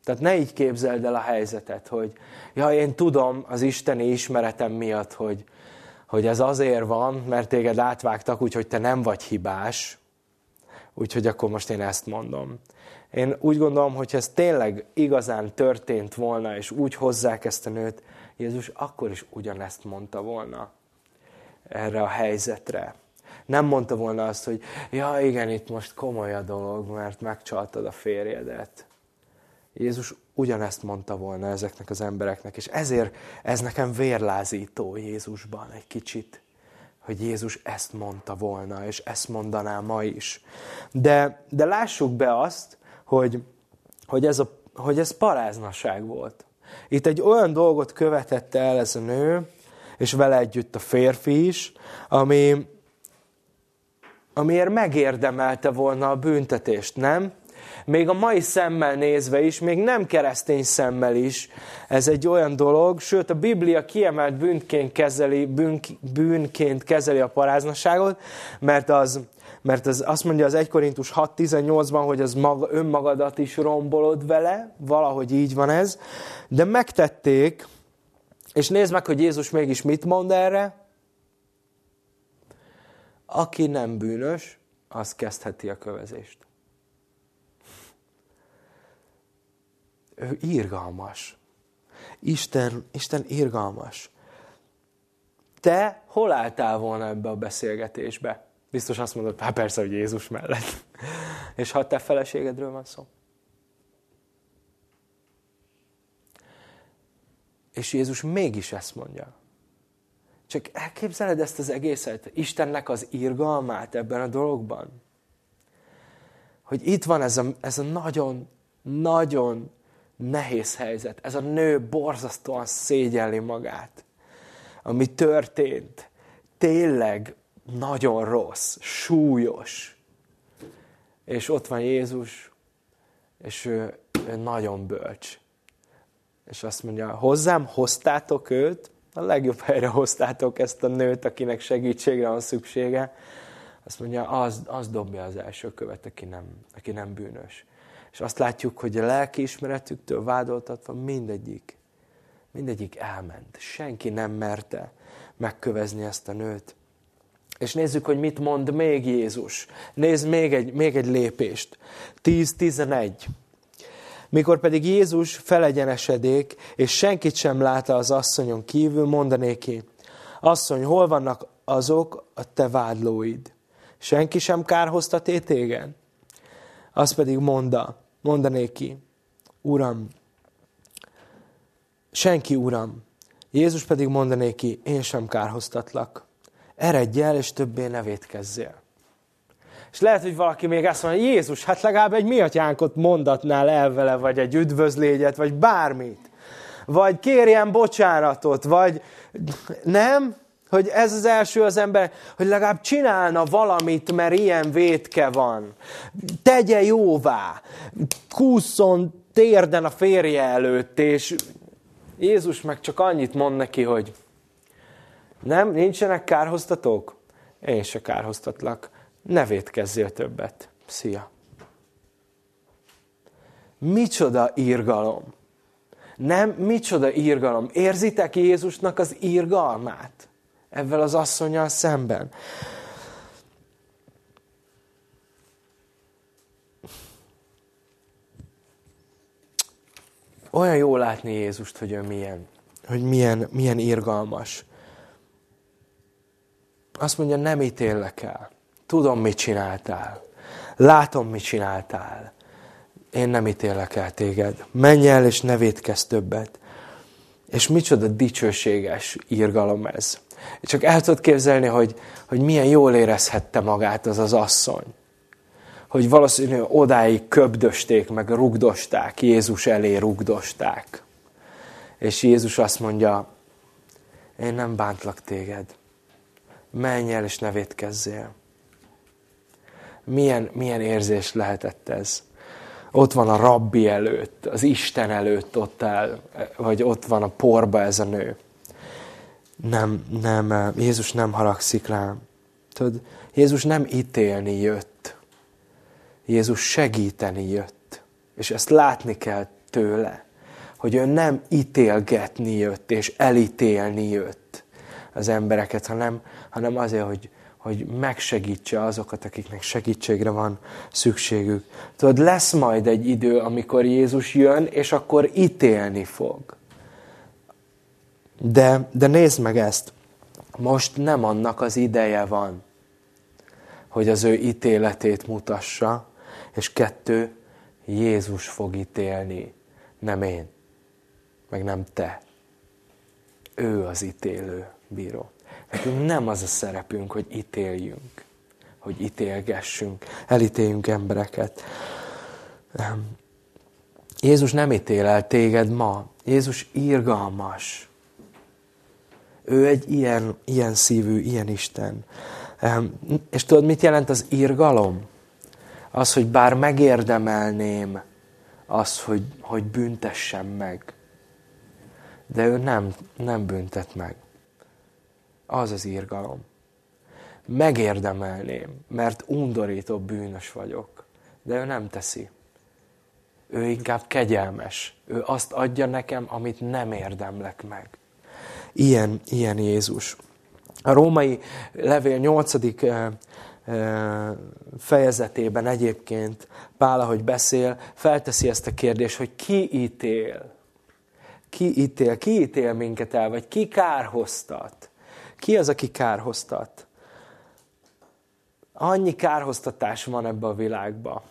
Tehát ne így képzeld el a helyzetet, hogy ja, én tudom az isteni ismeretem miatt, hogy, hogy ez azért van, mert téged átvágtak, úgyhogy te nem vagy hibás, úgyhogy akkor most én ezt mondom. Én úgy gondolom, hogy ez tényleg igazán történt volna, és úgy hozzák ezt a nőt, Jézus akkor is ugyanezt mondta volna erre a helyzetre. Nem mondta volna azt, hogy ja igen, itt most komoly a dolog, mert megcsaltad a férjedet. Jézus ugyanezt mondta volna ezeknek az embereknek, és ezért ez nekem vérlázító Jézusban egy kicsit, hogy Jézus ezt mondta volna, és ezt mondaná ma is. De, de lássuk be azt, hogy, hogy, ez a, hogy ez paráznaság volt. Itt egy olyan dolgot követette el ez a nő, és vele együtt a férfi is, ami, amiért megérdemelte volna a büntetést, nem? Még a mai szemmel nézve is, még nem keresztény szemmel is, ez egy olyan dolog, sőt a Biblia kiemelt bűnként kezeli, bűn, bűnként kezeli a paráznaságot, mert az, mert az azt mondja az 1 Korintus 6.18-ban, hogy az maga, önmagadat is rombolod vele, valahogy így van ez, de megtették, és nézd meg, hogy Jézus mégis mit mond erre. Aki nem bűnös, az kezdheti a kövezést. Ő irgalmas. Isten, Isten irgalmas. Te hol álltál volna ebbe a beszélgetésbe? Biztos azt mondod, hát persze, hogy Jézus mellett. És ha te feleségedről van szó? És Jézus mégis ezt mondja. Csak elképzeled ezt az egészet, Istennek az irgalmát ebben a dologban? Hogy itt van ez a, ez a nagyon, nagyon nehéz helyzet. Ez a nő borzasztóan szégyelli magát. Ami történt, tényleg nagyon rossz, súlyos. És ott van Jézus, és ő, ő nagyon bölcs és azt mondja, hozzám hoztátok őt, a legjobb helyre hoztátok ezt a nőt, akinek segítségre van szüksége, azt mondja, az, az dobja az első követ, aki nem, aki nem bűnös. És azt látjuk, hogy a lelkiismeretüktől vádoltatva mindegyik, mindegyik elment. Senki nem merte megkövezni ezt a nőt. És nézzük, hogy mit mond még Jézus. Nézd még egy, még egy lépést. 10-11. Mikor pedig Jézus felegyenesedék, és senkit sem látta az asszonyon kívül, mondanéki, asszony, hol vannak azok a te vádlóid? senki sem kárhoztat téged? Az pedig mondta, mondanéki, Uram, senki, Uram. Jézus pedig mondanéki, én sem kárhoztatlak. Eredj el, és többé ne vétkezzél. És lehet, hogy valaki még azt mondja, Jézus, hát legalább egy mi atyánkot mondatnál el vele, vagy egy üdvözlégyet, vagy bármit. Vagy kérjen bocsánatot, vagy nem? Hogy ez az első az ember, hogy legalább csinálna valamit, mert ilyen vétke van. Tegye jóvá. Kúszon térden a férje előtt, és Jézus meg csak annyit mond neki, hogy nem, nincsenek kárhoztatók? Én se kárhoztatlak. Ne vétkezzél többet. Szia! Micsoda írgalom! Nem, micsoda írgalom. Érzitek Jézusnak az írgalmát? Ezzel az asszonyal szemben. Olyan jó látni Jézust, hogy ő milyen, hogy milyen, milyen irgalmas. Azt mondja, nem ítélek el. Tudom, mit csináltál. Látom, mit csináltál. Én nem ítélek el téged. Menj el, és ne védkezz többet. És micsoda dicsőséges írgalom ez. Csak el tudod képzelni, hogy, hogy milyen jól érezhette magát az az asszony. Hogy valószínűleg odáig köbdösték, meg rugdosták, Jézus elé rugdosták. És Jézus azt mondja, én nem bántlak téged. Menj el, és ne védkezzél. Milyen, milyen érzés lehetett ez? Ott van a rabbi előtt, az Isten előtt ott áll, vagy ott van a porba ez a nő. Nem, nem, Jézus nem haragszik rám. Tudod, Jézus nem ítélni jött. Jézus segíteni jött. És ezt látni kell tőle, hogy ő nem ítélgetni jött, és elítélni jött az embereket, hanem, hanem azért, hogy, hogy megsegítse azokat, akiknek segítségre van szükségük. Tudod, lesz majd egy idő, amikor Jézus jön, és akkor ítélni fog. De, de nézd meg ezt. Most nem annak az ideje van, hogy az ő ítéletét mutassa, és kettő, Jézus fog ítélni, nem én, meg nem te. Ő az ítélő bíró. Nekünk nem az a szerepünk, hogy ítéljünk, hogy ítélgessünk, elítéljünk embereket. Jézus nem ítél el téged ma. Jézus írgalmas. Ő egy ilyen, ilyen szívű, ilyen Isten. És tudod, mit jelent az írgalom? Az, hogy bár megérdemelném az, hogy, hogy büntessem meg. De ő nem, nem büntet meg az az írgalom. Megérdemelném, mert undorító bűnös vagyok. De ő nem teszi. Ő inkább kegyelmes. Ő azt adja nekem, amit nem érdemlek meg. Ilyen, ilyen Jézus. A római levél 8. Eh, eh, fejezetében egyébként Pál, ahogy beszél, felteszi ezt a kérdést, hogy ki ítél? Ki ítél? Ki ítél minket el, vagy ki kárhoztat? Ki az, aki kárhoztat? Annyi kárhoztatás van ebbe a világba.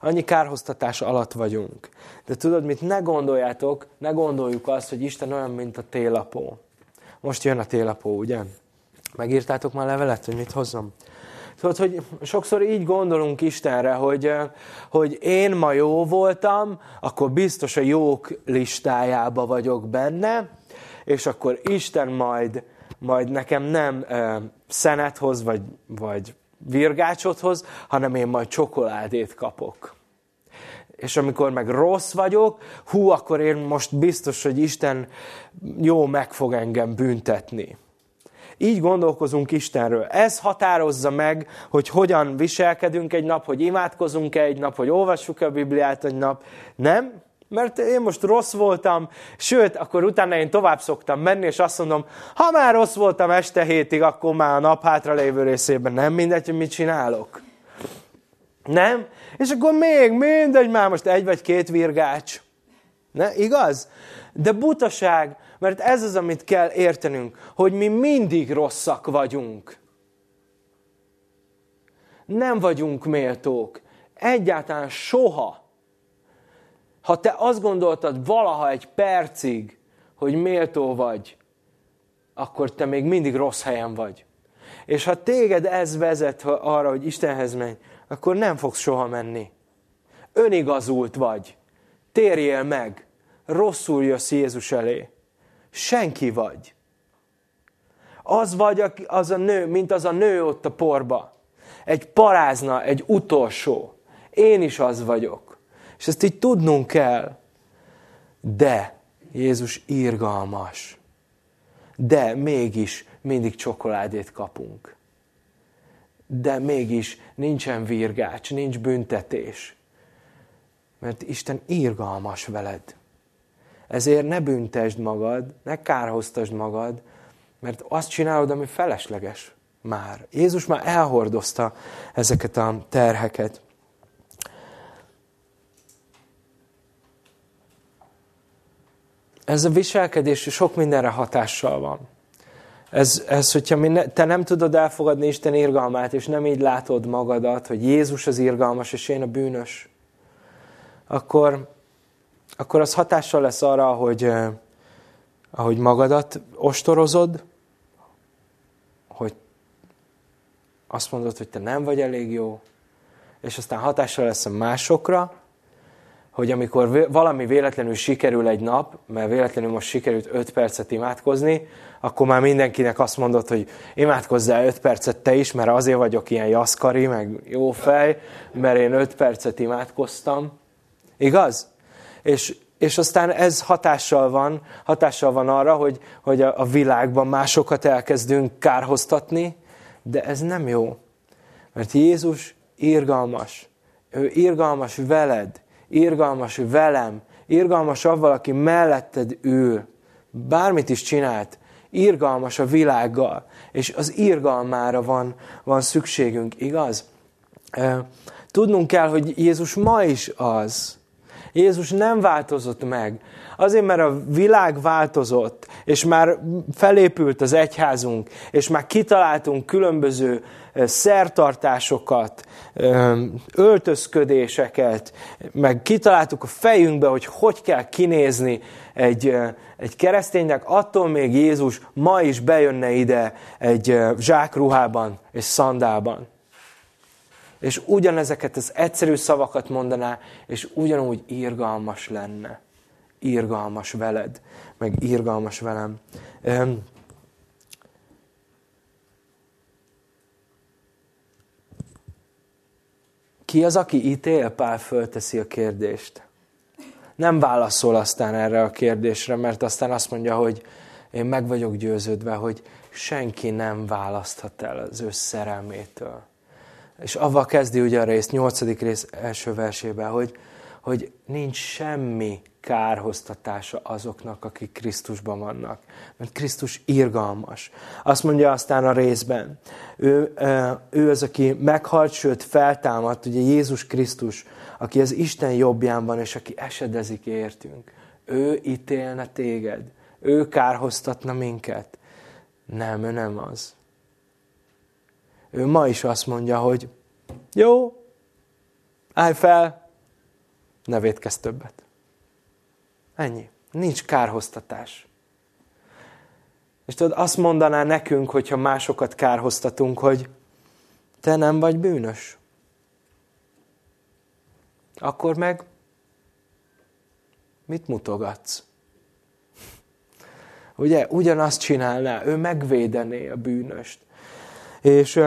Annyi kárhoztatás alatt vagyunk. De tudod mit? Ne gondoljátok, ne gondoljuk azt, hogy Isten olyan, mint a télapó. Most jön a télapó, ugye? Megírtátok már levelet, hogy mit hozzam? Tudod, hogy sokszor így gondolunk Istenre, hogy, hogy én ma jó voltam, akkor biztos a jók listájába vagyok benne, és akkor Isten majd majd nekem nem ö, szenet hoz, vagy, vagy virgácsot hoz, hanem én majd csokoládét kapok. És amikor meg rossz vagyok, hú, akkor én most biztos, hogy Isten jó meg fog engem büntetni. Így gondolkozunk Istenről. Ez határozza meg, hogy hogyan viselkedünk egy nap, hogy imádkozunk-e egy nap, hogy olvassuk a Bibliát egy nap. Nem? Mert én most rossz voltam, sőt, akkor utána én tovább szoktam menni, és azt mondom, ha már rossz voltam este hétig, akkor már a nap hátra lévő részében nem mindegy, hogy mit csinálok. Nem? És akkor még mindegy, már most egy vagy két virgács. Ne? Igaz? De butaság, mert ez az, amit kell értenünk, hogy mi mindig rosszak vagyunk. Nem vagyunk méltók. Egyáltalán soha. Ha te azt gondoltad valaha egy percig, hogy méltó vagy, akkor te még mindig rossz helyen vagy. És ha téged ez vezet arra, hogy Istenhez menj, akkor nem fogsz soha menni. Önigazult vagy. Térjél meg. Rosszul jössz Jézus elé. Senki vagy. Az vagy az a nő, mint az a nő ott a porba. Egy parázna, egy utolsó. Én is az vagyok. És ezt így tudnunk kell. De Jézus irgalmas. De mégis mindig csokoládét kapunk. De mégis nincsen virgács, nincs büntetés. Mert Isten irgalmas veled. Ezért ne büntesd magad, ne kárhoztasd magad, mert azt csinálod, ami felesleges már. Jézus már elhordozta ezeket a terheket. Ez a viselkedés sok mindenre hatással van. Ez, ez hogyha ne, te nem tudod elfogadni Isten irgalmát, és nem így látod magadat, hogy Jézus az irgalmas, és én a bűnös, akkor, akkor az hatással lesz arra, hogy eh, ahogy magadat ostorozod, hogy azt mondod, hogy te nem vagy elég jó, és aztán hatással lesz a másokra, hogy amikor valami véletlenül sikerül egy nap, mert véletlenül most sikerült 5 percet imádkozni, akkor már mindenkinek azt mondod, hogy imádkozzál 5 percet te is, mert azért vagyok ilyen jaszkari, meg jó fej, mert én 5 percet imádkoztam. Igaz? És, és aztán ez hatással van, hatással van arra, hogy, hogy a, a világban másokat elkezdünk kárhoztatni, de ez nem jó. Mert Jézus irgalmas. Ő irgalmas veled, irgalmas velem, irgalmas avval, aki melletted ül. Bármit is csinált, irgalmas a világgal, és az irgalmára van, van szükségünk, igaz? Tudnunk kell, hogy Jézus ma is az. Jézus nem változott meg. Azért, mert a világ változott, és már felépült az egyházunk, és már kitaláltunk különböző szertartásokat, öltözködéseket, meg kitaláltuk a fejünkbe, hogy hogy kell kinézni egy, egy kereszténynek, attól még Jézus ma is bejönne ide egy zsákruhában és szandában. És ugyanezeket az egyszerű szavakat mondaná, és ugyanúgy irgalmas lenne. Irgalmas veled, meg irgalmas velem. Ki az, aki ítél? Pál fölteszi a kérdést. Nem válaszol aztán erre a kérdésre, mert aztán azt mondja, hogy én meg vagyok győződve, hogy senki nem választhat el az ő szerelmétől. És avval kezdi ugye a rész, nyolcadik rész első versében, hogy, hogy nincs semmi kárhoztatása azoknak, akik Krisztusban vannak. Mert Krisztus irgalmas. Azt mondja aztán a részben, ő, ő az, aki meghalt, sőt feltámadt, ugye Jézus Krisztus, aki az Isten jobbján van, és aki esedezik értünk. Ő ítélne téged. Ő kárhoztatna minket. Nem, ő nem az. Ő ma is azt mondja, hogy jó, állj fel, ne védkezz többet. Ennyi. Nincs kárhoztatás. És tudod, azt mondaná nekünk, hogyha másokat kárhoztatunk, hogy te nem vagy bűnös. Akkor meg mit mutogatsz? Ugye, ugyanazt csinálná, ő megvédené a bűnöst. És,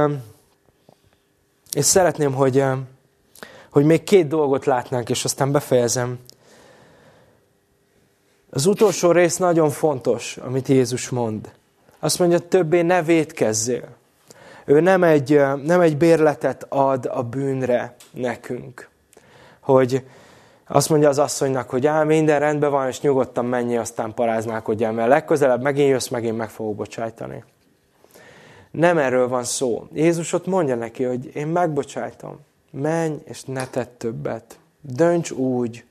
és szeretném, hogy, hogy még két dolgot látnánk, és aztán befejezem. Az utolsó rész nagyon fontos, amit Jézus mond. Azt mondja, többé ne védkezzél. Ő nem egy, nem egy bérletet ad a bűnre nekünk. Hogy azt mondja az asszonynak, hogy á, minden rendben van, és nyugodtan mennyi, aztán paráználkodjál, mert legközelebb megint jössz, megint meg fogok bocsájtani. Nem erről van szó. Jézus ott mondja neki, hogy én megbocsájtom. Menj, és ne tedd többet. Dönts úgy,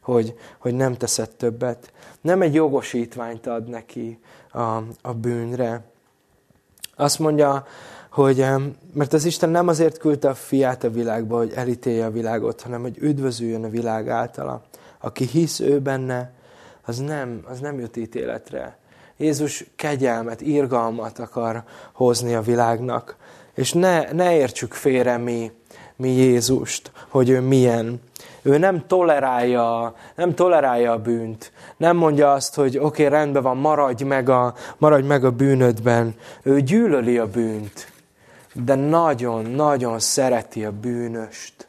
hogy, hogy nem teszed többet. Nem egy jogosítványt ad neki a, a bűnre. Azt mondja, hogy, mert az Isten nem azért küldte a fiát a világba, hogy elítélje a világot, hanem hogy üdvözüljön a világ általa. Aki hisz ő benne, az nem, az nem jut ítéletre. Jézus kegyelmet, irgalmat akar hozni a világnak. És ne, ne értsük félre mi, mi Jézust, hogy ő milyen. Ő nem tolerálja, nem tolerálja a bűnt. Nem mondja azt, hogy oké, okay, rendben van, maradj meg, a, maradj meg a bűnödben. Ő gyűlöli a bűnt, de nagyon-nagyon szereti a bűnöst.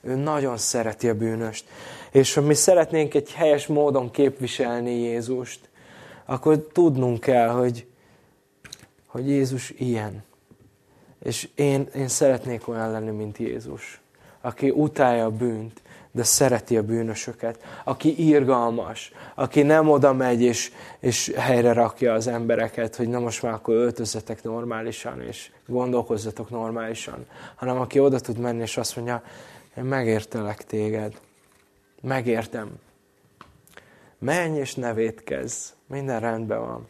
Ő nagyon szereti a bűnöst. És ha mi szeretnénk egy helyes módon képviselni Jézust, akkor tudnunk kell, hogy, hogy Jézus ilyen. És én, én szeretnék olyan lenni, mint Jézus, aki utálja a bűnt, de szereti a bűnösöket, aki irgalmas, aki nem oda megy és, és helyre rakja az embereket, hogy na most már akkor öltözzetek normálisan, és gondolkozzatok normálisan, hanem aki oda tud menni, és azt mondja, én megértelek téged, megértem. Menj és ne védkezz, minden rendben van.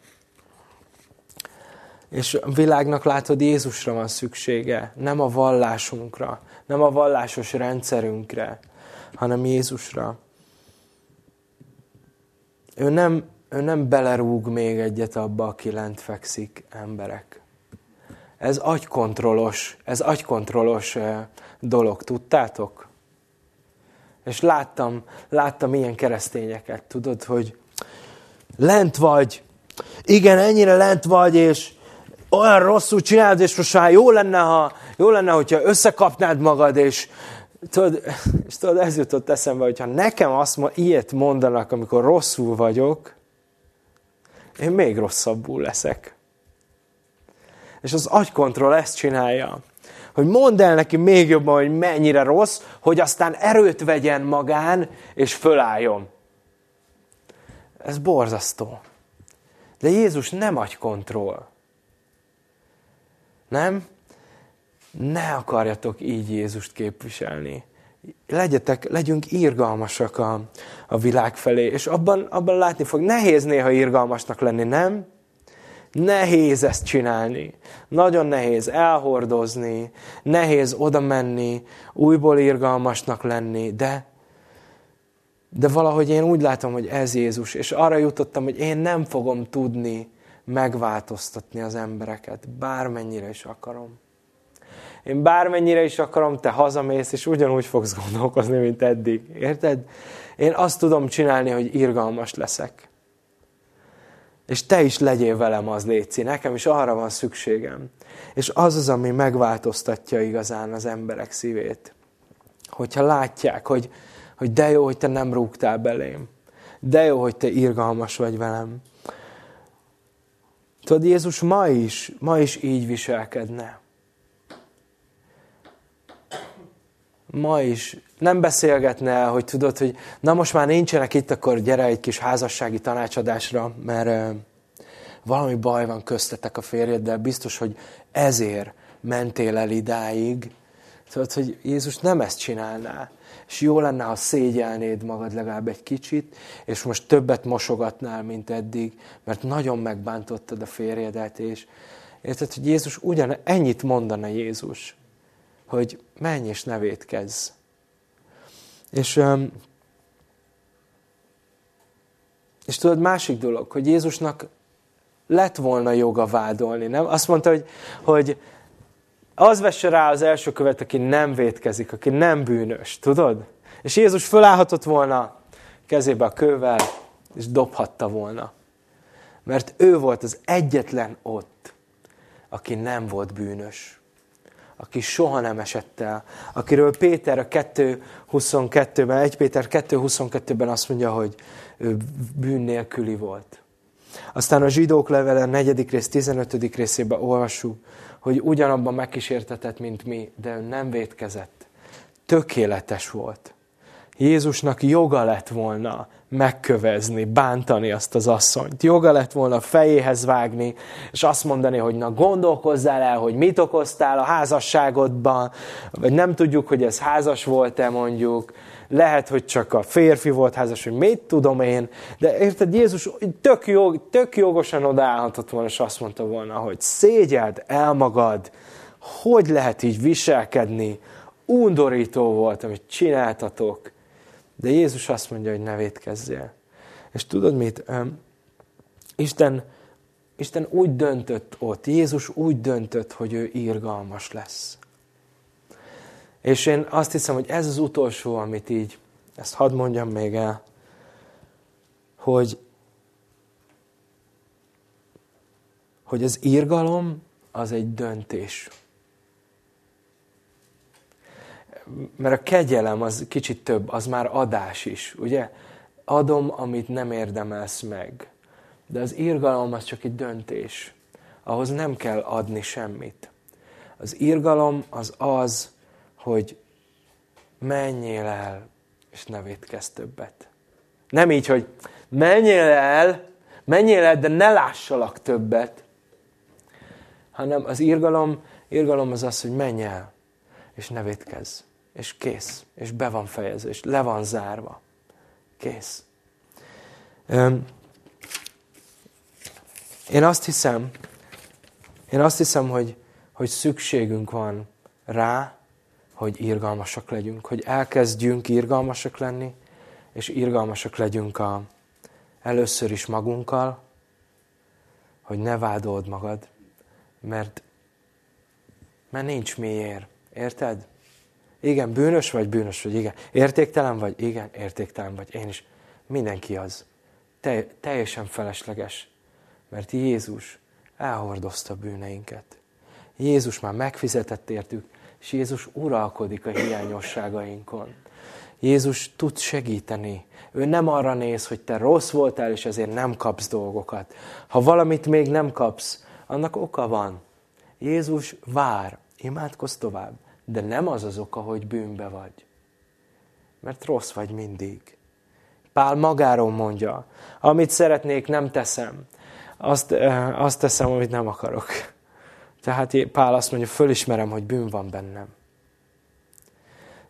És a világnak látod, Jézusra van szüksége, nem a vallásunkra, nem a vallásos rendszerünkre, hanem Jézusra. Ő nem, ő nem belerúg még egyet abba, aki lent fekszik, emberek. Ez agykontrollos, ez agykontrollos dolog, tudtátok? És láttam, láttam ilyen keresztényeket, tudod, hogy lent vagy, igen, ennyire lent vagy, és olyan rosszul csinálod, és most már jó lenne, ha, jó lenne, hogyha összekapnád magad, és tudod, és tudod, ez jutott eszembe, hogyha nekem azt ma ilyet mondanak, amikor rosszul vagyok, én még rosszabbul leszek. És az agykontroll ezt csinálja, hogy mondd el neki még jobban, hogy mennyire rossz, hogy aztán erőt vegyen magán, és fölálljon. Ez borzasztó. De Jézus nem agykontroll. Nem? Ne akarjatok így Jézust képviselni. Legyetek, legyünk irgalmasak a, a világ felé, és abban, abban látni fog. Nehéz néha irgalmasnak lenni, nem? Nehéz ezt csinálni. Nagyon nehéz elhordozni, nehéz oda menni, újból irgalmasnak lenni, de, de valahogy én úgy látom, hogy ez Jézus, és arra jutottam, hogy én nem fogom tudni megváltoztatni az embereket, bármennyire is akarom. Én bármennyire is akarom, te hazamész, és ugyanúgy fogsz gondolkozni, mint eddig. Érted? Én azt tudom csinálni, hogy irgalmas leszek. És te is legyél velem az létszi. Nekem is arra van szükségem. És az az, ami megváltoztatja igazán az emberek szívét. Hogyha látják, hogy, hogy de jó, hogy te nem rúgtál belém. De jó, hogy te irgalmas vagy velem. Tudod, Jézus ma is, ma is így viselkedne. Ma is nem beszélgetne hogy tudod, hogy na most már nincsenek itt, akkor gyere egy kis házassági tanácsadásra, mert valami baj van köztetek a férjeddel, biztos, hogy ezért mentél el idáig. Tudod, hogy Jézus nem ezt csinálná. És jó lenne, ha szégyelnéd magad legalább egy kicsit, és most többet mosogatnál, mint eddig, mert nagyon megbántottad a férjedet, és érted, hogy Jézus ugyan ennyit mondana Jézus, hogy menj és ne védkezz. És, és tudod, másik dolog, hogy Jézusnak lett volna joga vádolni, nem? Azt mondta, hogy, hogy az vesse rá az első követ, aki nem vétkezik, aki nem bűnös, tudod? És Jézus fölállhatott volna kezébe a kővel, és dobhatta volna. Mert ő volt az egyetlen ott, aki nem volt bűnös. Aki soha nem esett el. Akiről Péter a 2.22-ben, 1 Péter 2.22-ben azt mondja, hogy ő bűn nélküli volt. Aztán a zsidók levele 4. rész 15. részében olvassuk, hogy ugyanabban megkísértetett, mint mi, de ő nem vétkezett. Tökéletes volt. Jézusnak joga lett volna megkövezni, bántani azt az asszonyt. Joga lett volna fejéhez vágni, és azt mondani, hogy na gondolkozzál el, hogy mit okoztál a házasságodban, vagy nem tudjuk, hogy ez házas volt-e mondjuk, lehet, hogy csak a férfi volt házas, hogy mit tudom én, de érted, Jézus tök, jog, tök jogosan odaállhatott volna, és azt mondta volna, hogy szégyeld el magad, hogy lehet így viselkedni, undorító volt, amit csináltatok, de Jézus azt mondja, hogy ne védkezzél. És tudod mit? Isten, Isten úgy döntött ott, Jézus úgy döntött, hogy ő írgalmas lesz. És én azt hiszem, hogy ez az utolsó, amit így, ezt hadd mondjam még el, hogy, hogy az írgalom az egy döntés. mert a kegyelem az kicsit több, az már adás is, ugye? Adom, amit nem érdemelsz meg. De az írgalom az csak egy döntés. Ahhoz nem kell adni semmit. Az írgalom az az, hogy menjél el, és ne védkezz többet. Nem így, hogy menjél el, menjél el, de ne lássalak többet. Hanem az írgalom, írgalom az az, hogy menj el, és ne védkezz és kész, és be van fejezve, és le van zárva. Kész. Én azt hiszem, én azt hiszem, hogy, hogy szükségünk van rá, hogy irgalmasak legyünk, hogy elkezdjünk irgalmasak lenni, és irgalmasak legyünk a, először is magunkkal, hogy ne vádold magad, mert, mert nincs miért. Érted? Igen, bűnös vagy, bűnös vagy, igen. Értéktelen vagy, igen, értéktelen vagy. Én is. Mindenki az. Te, teljesen felesleges. Mert Jézus elhordozta bűneinket. Jézus már megfizetett értük, és Jézus uralkodik a hiányosságainkon. Jézus tud segíteni. Ő nem arra néz, hogy te rossz voltál, és ezért nem kapsz dolgokat. Ha valamit még nem kapsz, annak oka van. Jézus vár, imádkozz tovább. De nem az az oka, hogy bűnbe vagy. Mert rossz vagy mindig. Pál magáról mondja, amit szeretnék, nem teszem. Azt, eh, azt teszem, amit nem akarok. Tehát Pál azt mondja, fölismerem, hogy bűn van bennem.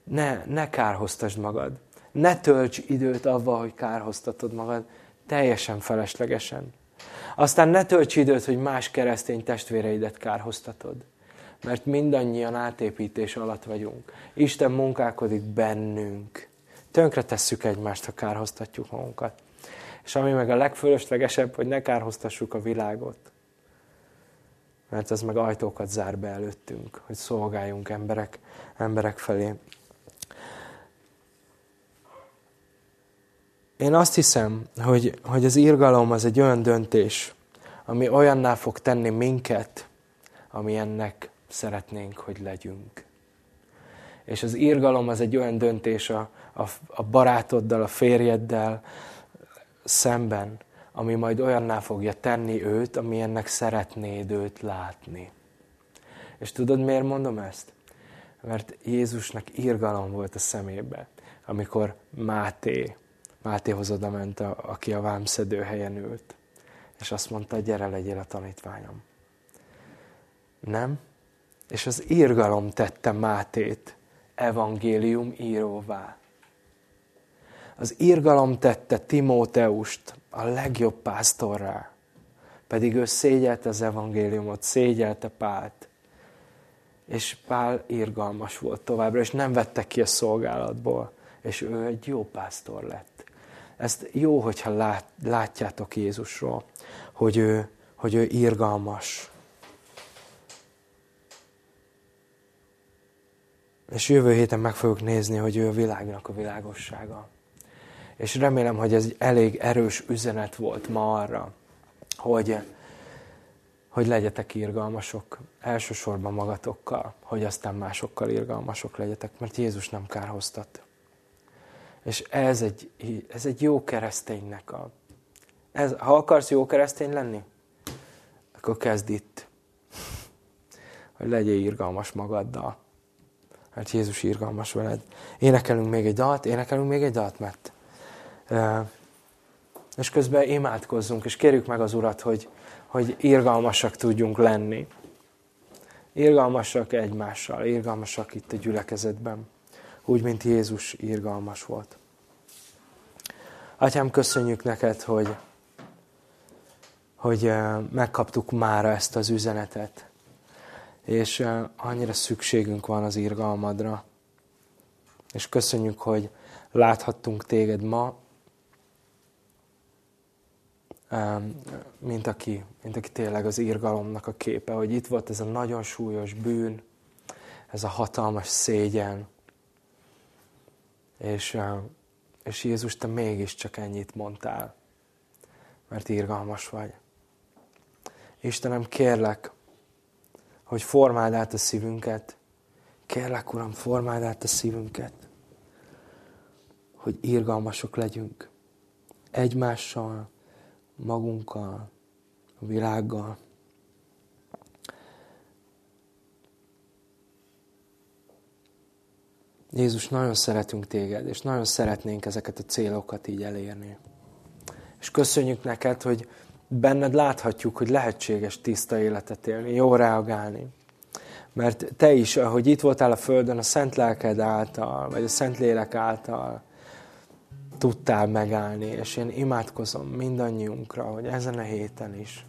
Ne, ne kárhoztasd magad. Ne tölts időt avval, hogy kárhoztatod magad. Teljesen feleslegesen. Aztán ne tölts időt, hogy más keresztény testvéreidet kárhoztatod mert mindannyian átépítés alatt vagyunk. Isten munkálkodik bennünk. Tönkre tesszük egymást, ha kárhoztatjuk magunkat. És ami meg a legfölöslegesebb, hogy ne kárhoztassuk a világot. Mert ez meg ajtókat zár be előttünk, hogy szolgáljunk emberek, emberek felé. Én azt hiszem, hogy, hogy az írgalom az egy olyan döntés, ami olyanná fog tenni minket, ami ennek szeretnénk, hogy legyünk. És az írgalom az egy olyan döntés a, a, a barátoddal, a férjeddel szemben, ami majd olyanná fogja tenni őt, ami ennek szeretnéd őt látni. És tudod, miért mondom ezt? Mert Jézusnak írgalom volt a szemébe, amikor Máté, Mátéhoz oda ment, a, aki a vámszedő helyen ült, és azt mondta, gyere legyél a tanítványom. Nem? És az írgalom tette Mátét evangélium íróvá. Az írgalom tette Timóteust a legjobb pásztorrá. Pedig ő szégyelte az evangéliumot, szégyelte Pált. És Pál írgalmas volt továbbra, és nem vette ki a szolgálatból. És ő egy jó pásztor lett. Ezt jó, hogyha lát, látjátok Jézusról, hogy ő, hogy ő írgalmas. És jövő héten meg fogjuk nézni, hogy ő a világnak a világossága. És remélem, hogy ez egy elég erős üzenet volt ma arra, hogy, hogy legyetek irgalmasok, elsősorban magatokkal, hogy aztán másokkal irgalmasok legyetek, mert Jézus nem kárhoztat. És ez egy, ez egy jó kereszténynek a... Ez, ha akarsz jó keresztény lenni, akkor kezd itt. Hogy legyél irgalmas magaddal mert Jézus írgalmas veled. Énekelünk még egy dalt, énekelünk még egy dalt, mert És közben imádkozzunk, és kérjük meg az Urat, hogy, hogy irgalmasak tudjunk lenni. Irgalmasak egymással, irgalmasak itt a gyülekezetben, úgy, mint Jézus irgalmas volt. Atyám, köszönjük neked, hogy, hogy megkaptuk mára ezt az üzenetet, és annyira szükségünk van az irgalmadra. És köszönjük, hogy láthattunk téged ma, mint aki, mint aki tényleg az irgalomnak a képe, hogy itt volt ez a nagyon súlyos bűn, ez a hatalmas szégyen, és, és Jézus, te mégiscsak ennyit mondtál, mert irgalmas vagy. Istenem, kérlek, hogy formáld át a szívünket, kérlek, Uram, formáld át a szívünket, hogy irgalmasok legyünk egymással, magunkkal, a világgal. Jézus, nagyon szeretünk téged, és nagyon szeretnénk ezeket a célokat így elérni. És köszönjük neked, hogy benned láthatjuk, hogy lehetséges tiszta életet élni, jó reagálni. Mert te is, ahogy itt voltál a Földön, a Szent Lelked által, vagy a Szent Lélek által, tudtál megállni, és én imádkozom mindannyiunkra, hogy ezen a héten is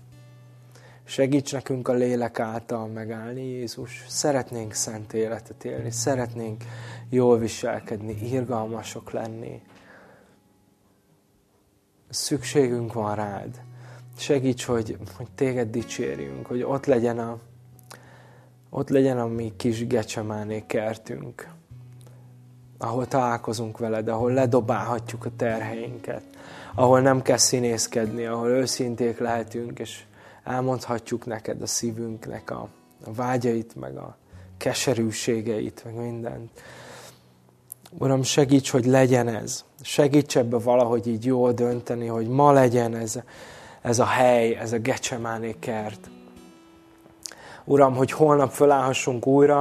segíts nekünk a lélek által megállni, Jézus. Szeretnénk szent életet élni, szeretnénk jól viselkedni, irgalmasok lenni. Szükségünk van rád. Segíts, hogy, hogy téged dicsérjünk, hogy ott legyen a, ott legyen a mi kis gecsemáné kertünk ahol találkozunk veled, ahol ledobálhatjuk a terheinket, ahol nem kell színészkedni, ahol őszinték lehetünk, és elmondhatjuk neked a szívünknek a, a vágyait, meg a keserűségeit, meg mindent. Uram, segíts, hogy legyen ez. Segíts ebbe valahogy így jól dönteni, hogy ma legyen ez, ez a hely, ez a Gecsemáné kert. Uram, hogy holnap fölállhassunk újra,